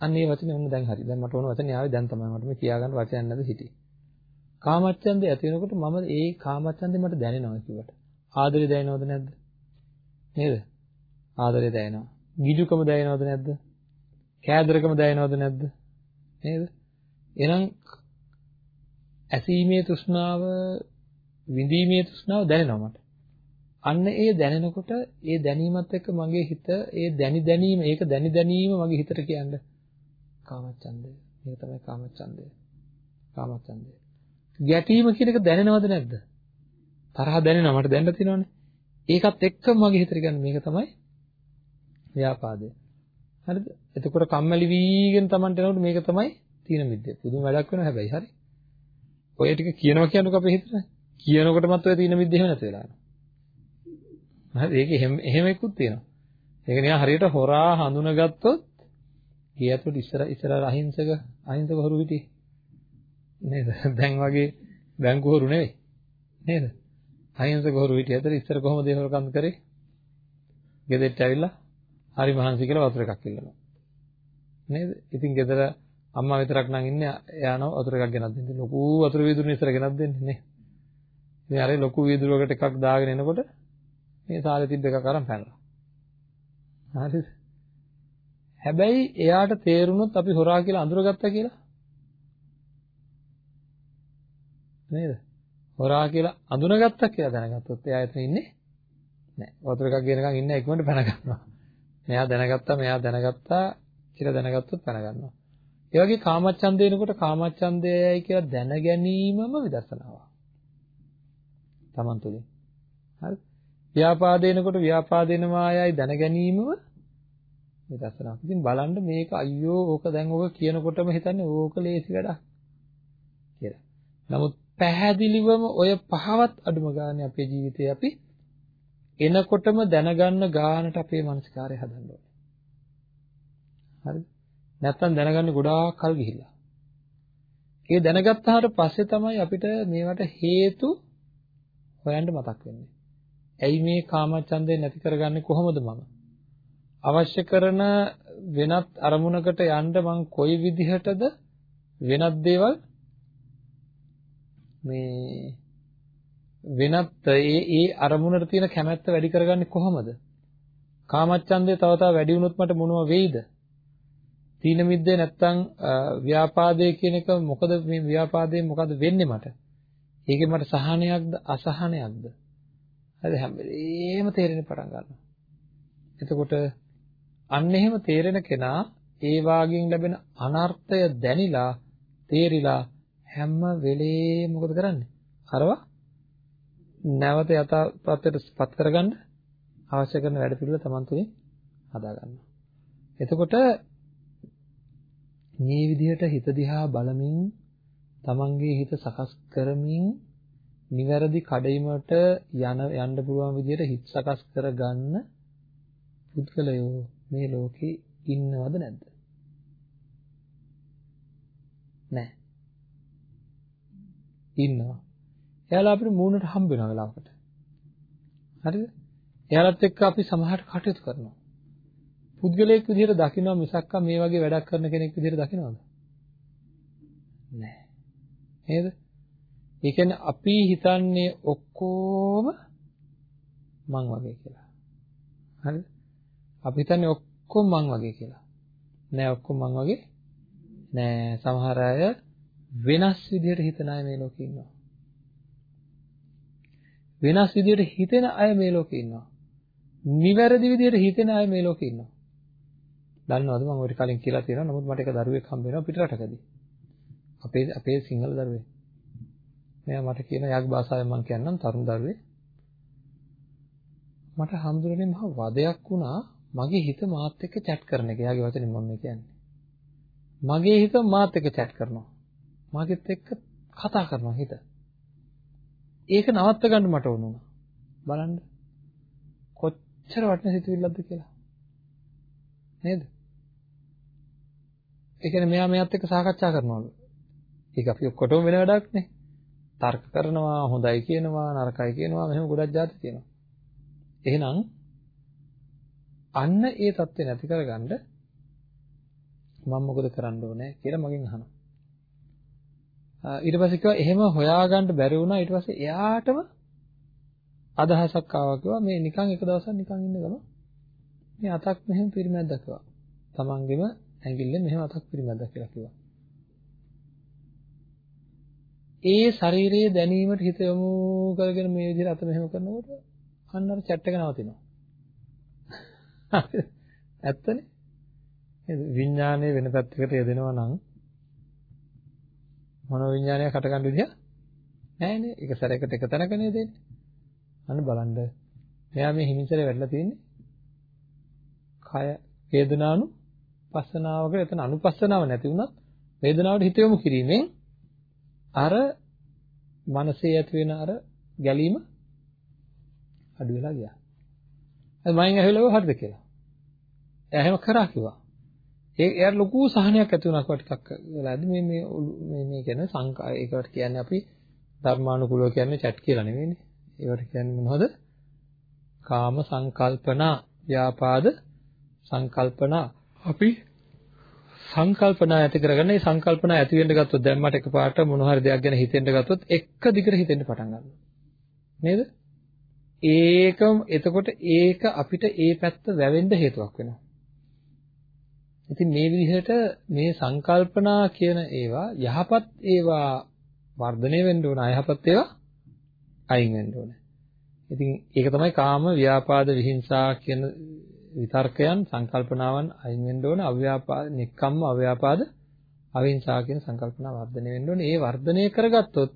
අන්න ඒ වචනේ ඔන්න දැන් හරි. දැන් මට ඕන වචනේ ආවේ දැන් තමයි මට මේ කියාගන්න වචනයක් නැද හිටියේ. කාමච්ඡන්දේ ඇති වෙනකොට මම ඒ කාමච්ඡන්දේ මට දැනෙනවා කිව්වට. ආදරේ දැනෙනවද නැද්ද? නේද? ආදරේ දැනෙනවා. ගිජුකම දැනෙනවද නැද්ද? කෑදරකම දැනෙනවද නැද්ද? නේද? එහෙනම් ඇසීමේ තෘෂ්ණාව, විඳීමේ තෘෂ්ණාව දැනෙනවා මට. අන්න ඒ දැනෙනකොට ඒ දැනීමත් එක්ක මගේ හිත ඒ දැනි දැනීම ඒක දැනි දැනීම මගේ හිතට කියන්නේ කාමච්ඡන්දය. මේක තමයි කාමච්ඡන්දය. කාමච්ඡන්දය. ගැටීම කියන එක දැනෙනවද නැද්ද? තරහ දැනෙනවා මට දැනලා තියෙනවනේ. ඒකත් එක්කම මගේ හිතට කියන්නේ මේක තමයි ව්‍යාපාදය. හරිද? එතකොට කම්මැලි වීගෙන Tamanට එනකොට මේක තමයි තීන මිද්දේ. පුදුම වැඩක් වෙනවා හැබැයි හරි. ඔය ටික කියනවා කියනකොට අපේ හිතට කියනකොටමත් ඔය තීන මිද්දේ එහෙම නැති වෙලා යනවා. හරි ඒක එහෙම එහෙම එක්කුත් තියෙනවා. ඒක නිකන් හරියට හොරා හඳුනගත්තොත් ගේ ඇතුළට ඉස්සර ඉස්සර අහිංසක අහිංසක හොරු හිටියේ. නේද? දැන් වගේ බැංකු හොරු නෙවෙයි. නේද? අහිංසක හොරු හිටිය ඇතර ඉස්සර කොහොමද ඒ හොරකම් කරේ? ගෙදරට ඇවිල්ලා හරි මහන්සි කියලා වතුර එකක් ඉල්ලනවා. නේද? ඉතින් ගෙදර අම්මා විතරක් නම් ඉන්නේ එයානව වතුර එකක් ගෙනත් දෙන්නේ. ලොකු වතුර වීදුරුනේ ඉස්සර ගෙනත් දෙන්නේ නේ. ඉතින් අර ලොකු වීදුරුවකට එකක් දාගෙන එනකොට මේ සාලේ තිබ්බ එකක් අරන් පැනලා. හරිද? හැබැයි එයාට තේරුණොත් අපි හොරා කියලා අඳුරගත්තා කියලා නේද? හොරා කියලා අඳුනගත්තා කියලා දැනගත්තොත් එයා එතන ඉන්නේ නැහැ. වතුර එකක් ගෙනකන් ඉන්න ඉක්මනට පැන ගන්නවා. මෙයා දැනගත්තා මෙයා දැනගත්තා කියලා දැනගත්තොත් පැන ගන්නවා. ඒ වගේ කාමච්ඡන්දේනකොට කාමච්ඡන්දයයි කියලා දැන ගැනීමම විදර්ශනාවක්. Taman තුලින්. හරි? ව්‍යාපාදේනකොට ව්‍යාපාදේනමායයි දැන ගැනීමම විදර්ශනාවක්. ඉතින් බලන්න මේක අයියෝ ඕක දැන් ඕක කියනකොටම හිතන්නේ ඕක ලේසි වැඩක් කියලා. නමුත් පැහැදිලිවම ඔය පහවත් අඩුම ගානේ අපේ ජීවිතේ අපි එනකොටම දැනගන්න ගානට අපේ මානසිකාරය හදන්න ඕනේ. හරිද? නැත්තම් දැනගන්න ගොඩාක් කල් ගිහිල්ලා. ඒ දැනගත්තාට පස්සේ තමයි අපිට මේවට හේතු හොයන්න මතක් වෙන්නේ. ඇයි මේ කාමච්ඡන්දේ නැති කරගන්නේ කොහොමද මම? අවශ්‍ය කරන වෙනත් අරමුණකට යන්න මං කොයි විදිහටද වෙනත් දේවල් මේ වෙනත් ඒ ඒ අරමුණට තියෙන කැමැත්ත වැඩි කරගන්නේ කොහොමද? කාමච්ඡන්දේ තව තව වැඩි වුණොත් මට මොනව වෙයිද? තීන මිද්දේ නැත්තම් ව්‍යාපාදේ කියන එක මොකද මේ ව්‍යාපාදයෙන් මොකද වෙන්නේ මට? ඒකේ මට සහනයක්ද අසහනයක්ද? හරි හැම වෙලේම තේරෙන්න පටන් ගන්නවා. එතකොට අන්න එහෙම තේරෙන කෙනා ඒ වාගෙන් ලැබෙන අනර්ථය දැනිලා තේරිලා හැම වෙලේම මොකද කරන්නේ? අරවා නැවත යථාපත්තට පත් කරගන්න අවශ්‍ය කරන වැඩ පිළිවෙල Taman තුලින් හදා ගන්නවා. එතකොට මේ විදිහට හිත දිහා බලමින් Tamanගේ හිත සකස් කරමින් නිවැරදි කඩයිමට යන යන්න පුළුවන් විදිහට හිත සකස් කරගන්න පුද්ගලයෝ මේ ලෝකේ ඉන්නවද නැද්ද? නැහැ. ඉන්නවා. එයාලා අපිට මූණට හම්බ වෙන වෙලාවකට. හරිද? එයාලත් එක්ක අපි සමහරට කටයුතු කරනවා. පුද්ගලයෙක් විදිහට දකිනවා මිසක්ක මේ වගේ වැඩක් කරන කෙනෙක් විදිහට දකිනවද? නැහැ. නේද? ඒ කියන්නේ අපි හිතන්නේ ඔක්කොම මං වගේ කියලා. හරිද? අපි හිතන්නේ ඔක්කොම මං වගේ කියලා. නෑ ඔක්කොම මං වගේ නෑ සමහර අය වෙනස් විදිහට හිතන අය මේ ලෝකේ ඉන්නවා. වෙනස් විදිහට හිතෙන අය මේ ලෝකේ ඉන්නවා. නිවැරදි විදිහට හිතෙන අය මේ ලෝකේ ඉන්නවා. දන්නවද මම ඔය කලින් කියලා තියෙනවා. නමුත් මට එක දරුවෙක් හම්බ වෙනවා පිටරටකදී. අපේ අපේ සිංහල දරුවෙක්. මෙයා මට කියන යක් භාෂාවෙන් මම කියන්නම් තරුණ දරුවේ. මට හම්දුරනේ මහ වදයක් වුණා මගේ හිත මාත් එක්ක chat කරන එක. එයාගේ වචනේ මම කියන්නේ. මගේ හිත මාත් එක්ක chat කරනවා. මාගෙත් එක්ක කතා කරනවා හිත. ඒක නවත්ත ගන්න මට වුණා. බලන්න. කොච්චර වටින සිතුවිල්ලක්ද කියලා. නේද? ඒ කියන්නේ මෙයා මෙයාත් එක්ක සාකච්ඡා කරනවලු. ඒක අපි ඔක්කොටම වෙන වැඩක් නේ. තර්ක කරනවා, හොඳයි කියනවා, නරකයි කියනවා, මෙහෙම ගොඩක් જાති තියෙනවා. එහෙනම් අන්න ඒ தත්ත්වේ නැති කරගන්න මම මොකද කරන්න ඕනේ කියලා මගෙන් අහනවා. ඊට පස්සේ කිව්වා එහෙම හොයාගන්න බැරි වුණා ඊට පස්සේ එයාටම අදහසක් ආවා කිව්වා මේ නිකන් එක දවසක් නිකන් ඉන්න ගම මේ අතක් මෙහෙම පිරිමැද්දක් කිව්වා. තමන්ගෙම ඇඟිල්ලෙන් මෙහෙම අතක් පිරිමැද්දක් කියලා කිව්වා. ඒ ශරීරයේ දැනීමට හිත යොමු කරගෙන මේ විදිහට අත මෙහෙම කරනකොට අන්න අර chat එක නවතිනවා. ඇත්තනේ? විඥානයේ වෙන පැත්තකට යදෙනවා නම් මනෝ විඥානය කටගන්න විදිහ නෑනේ. ඒක සැරයකට එක තැනක නේද දෙන්නේ. අන්න බලන්න. මෙයා මේ හිමින්සරේ වැටලා තියෙන්නේ. කය වේදනානු පස්සනාවක එතන අනුපස්සනාව නැති වුණත් වේදනාවට හිත යොමු කිරීමෙන් අර මනසේ ඇති වෙන අර ගැලීම අඩු වෙලා ගියා. අද මම ඇහුවලව හරිද කියලා. එයා එහෙම කරා කිව්වා. ඒ එයාට ලොකු සහනයක් ඇති වුණා කොට ටිකක් වෙලාද මේ මේ මේ මේ කියන්නේ සංකා ඒකට කියන්නේ අපි ධර්මානුකූලව කියන්නේ chat කියලා නෙවෙයිනේ. ඒවට කියන්නේ මොනවද? කාම සංකල්පනා, ව්‍යාපාද සංකල්පනා. අපි සංකල්පනා ඇති කරගන්න මේ සංකල්පනා ඇති වෙන්න ගත්තොත් දැන් මට එකපාරට මොන හරි දෙයක් ගැන හිතෙන්න ගත්තොත් එක දිගට හිතෙන්න පටන් ගන්නවා. නේද? ඒකම එතකොට ඒක අපිට ඒ පැත්ත වැවෙන්න හේතුවක් වෙනවා. ඉතින් මේ විදිහට මේ සංකල්පනා කියන ඒවා යහපත් ඒවා වර්ධනය වෙන්න ඕන අයහපත් ඒවා අයින් වෙන්න ඕන. ඉතින් ඒක තමයි කාම ව්‍යාපාද විහිංසා කියන විතර්කයන් සංකල්පනාවන් අයින් වෙන්න ඕන අව්‍යාපාද නික්කම්ම අව්‍යාපාද අවිහිංසා කියන සංකල්පනා වර්ධනය වෙන්න ඕන. ඒ වර්ධනය කරගත්තොත්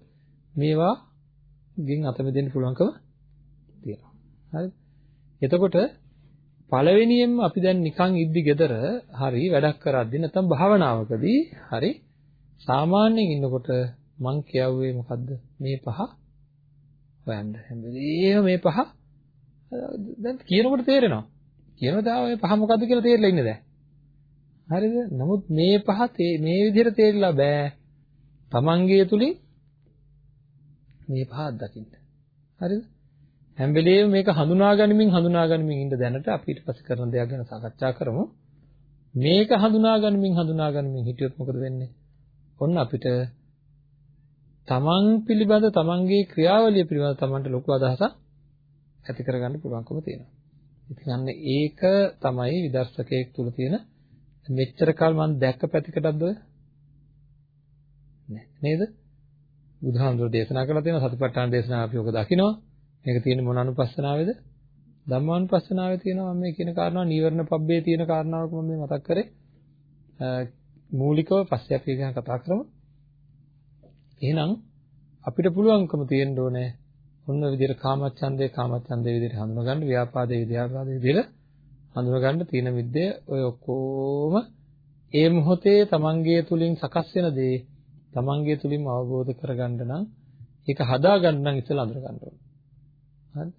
මේවා ගින් අත මෙදෙන්න පුළුවන්කම තියෙනවා. හරිද? එතකොට පළවෙනියෙන්ම අපි දැන් නිකන් ඉද්දි gedara හරි වැඩක් කරද්දි නැත්නම් භාවනාවකදී හරි සාමාන්‍යයෙන් ඉන්නකොට මං කියවුවේ මොකද්ද මේ පහ හොයන්න හැම වෙලේම මේ පහ දැන් කියනකොට තේරෙනවා කියනවා තා ඔය පහ මොකද්ද කියලා තේරෙලා ඉන්නේ දැන් හරිද නමුත් මේ පහ මේ විදිහට තේරිලා බෑ තමන්ගේ තුලින් මේ පහ අත්දකින්න හරිද හැම වෙලේම මේක හඳුනා ගනිමින් හඳුනා ගනිමින් ඉන්න දැනට අපි ඊට පස්සේ කරන දේක් ගැන සාකච්ඡා කරමු. මේක හඳුනා ගනිමින් හඳුනා ගනිමින් හිටියොත් මොකද වෙන්නේ? ඔන්න අපිට තමන් පිළිබඳ තමන්ගේ ක්‍රියාවලිය පිළිබඳ තමන්ට ලොකු අදහසක් ඇති කරගන්න පුළුවන්කම තියෙනවා. ඉතින් අන්න ඒක තමයි විදර්ශකයෙක් තුල තියෙන මෙච්චර කල් මම දැක්ක පැතිකඩක්ද ඔය? නේද? බුදුහාමුදුරෝ දේශනා කළා තියෙනවා සතිපට්ඨාන දේශනාව අපි ඔක දකිනවා. මේක තියෙන්නේ මොන අනුපස්සනාවේද? ධම්මානුපස්සනාවේ තියෙනවා මම මේ කියන කාරණා නීවරණ පබ්බේ තියෙන කාරණාවක් මම මේ මතක් කරේ. මූලිකව පස්සේ අපි ගැන කතා කරමු. එහෙනම් අපිට පුළුවන්කම තියෙන්න ඕනේ ඔන්න විදිහට කාමච්ඡන්දේ කාමච්ඡන්දේ විදිහට හඳුනගන්න ව්‍යාපාදේ ව්‍යාපාදේ විදිහට හඳුනගන්න තියෙන විද්‍ය ඔය ඔක්කොම ඒ මොහොතේ තමන්ගේ තුලින් සකස් වෙන දේ තමන්ගේ තුලින්ම අවබෝධ කරගන්න නම් ඒක හදාගන්න නම් ඉස්සෙල්ලා අඳුර ගන්න ඕනේ. හරිද?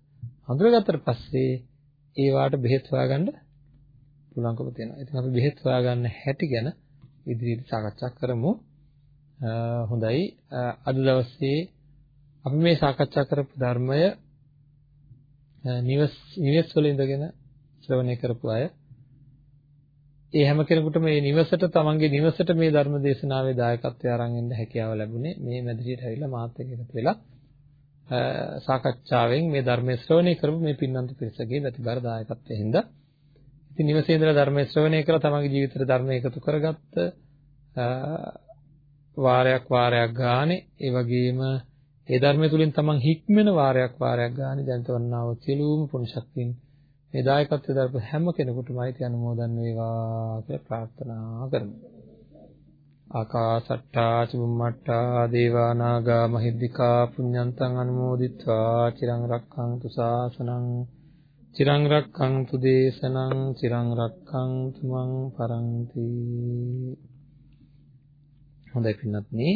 අඳුරගත්තට පස්සේ ඒ වාට බෙහෙත් හොයාගන්න පුළුවන්කම තියෙනවා. ඉතින් අපි බෙහෙත් හොයාගන්න හැටි ගැන ඉදිරියට සාකච්ඡා කරමු. හොඳයි. අද දවසේ අපි මේ සාකච්ඡා කරපු ධර්මය නිවස් නිවස් වල ඉඳගෙන ශ්‍රවණය කරපු අය. ඒ හැම කෙනෙකුටම මේ නිවසට තමන්ගේ නිවසට මේ ධර්ම දේශනාවේ දායකත්වය අරන් ඉන්න හැකියාව ලැබුණේ. මේ මැදිරියට ඇවිල්ලා මාත් එක්ක එකතු වෙලා සාකච්ඡාවෙන් මේ ධර්මයේ ශ්‍රවණය කරපු මේ පින්නන්ත පිරිසගේ ප්‍රතිබර දායකත්වයෙන් හින්දා. ඉතින් නිවසේ ඉඳලා ධර්මයේ ශ්‍රවණය කරලා තමන්ගේ ජීවිතේට ධර්මය එකතු කරගත්ත වාරයක් වාරයක් ගානේ. ඒ වගේම ඒ ධර්මය තුලින් තමන් හික්මෙන වාරයක් වාරයක් ගානේ දැනතවන්නා වූ සියලුම පුණ්‍ය ශක්තියින් මේ දායකත්වයේ දරපු හැම කෙනෙකුටම අයිති අනුමෝදන් වේවා කියලා ප්‍රාර්ථනා කරමු. ආකාසට්ටා චුම්මට්ටා දේවා නාග මහිද්దికා පුඤ්ඤන්තං අනුමෝදිත්වා චිරං රක්ඛන්තු ශාසනං චිරං රක්ඛන්තු දේශනං චිරං රක්ඛන්තු මං පරන්ති හොඳයි පින්වත්නි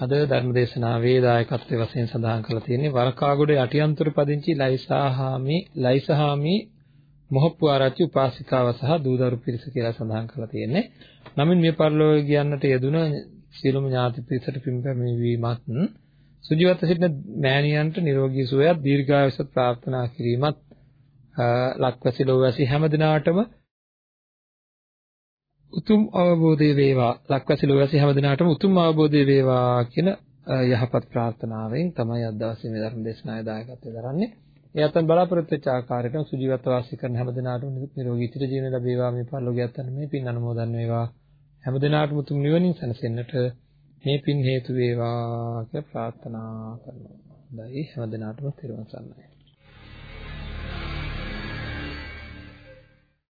අද ධර්මදේශනාවේ දායකත්වයේ වශයෙන් සඳහන් කරලා තියෙන්නේ වරකාගොඩ යටිඅන්තර පදිංචි ලයිසාහාමි ලයිසහාමි මොහප්පු ආරච්චි උපාසිකාව සහ දූදරු පිරිස කියලා සඳහන් කරලා තියෙන්නේ. නමින් මේ පරිලෝක කියන්නට යෙදුන සියලුම ඥාති පිරිසට පින් පැමිණීමත් සුජීවත්ව සිටින මෑණියන්ට නිරෝගී සුවයත් දීර්ඝායුෂත් ප්‍රාර්ථනා කිරීමත් ලක්වැසි ලෝවැසි හැම දිනාටම උතුම් අවබෝධය වේවා ලක්වැසි ලෝවැසි හැමදිනාටම උතුම් අවබෝධය වේවා කියන යහපත් ප්‍රාර්ථනාවෙන් තමයි අද දවසේ මේ ධර්ම දේශනාවේ දායකත්වය දරන්නේ. ඒ අතන බලාපොරොත්තු වෙච්ච ආකාරයට සුජීවත්ව වාසය කරන හැමදිනාටම නිරෝගී චිර ජීවන ලැබේවා මේ පරිලෝකයත් අන්න මේ පින් අනුමෝදන් වේවා. හැමදිනාටම උතුම් නිවනින් සැනසෙන්නට මේ පින් හේතු වේවා කියලා ප්‍රාර්ථනා කරනවා. හොඳයි හැමදිනාටම තෙරුවන් සරණයි.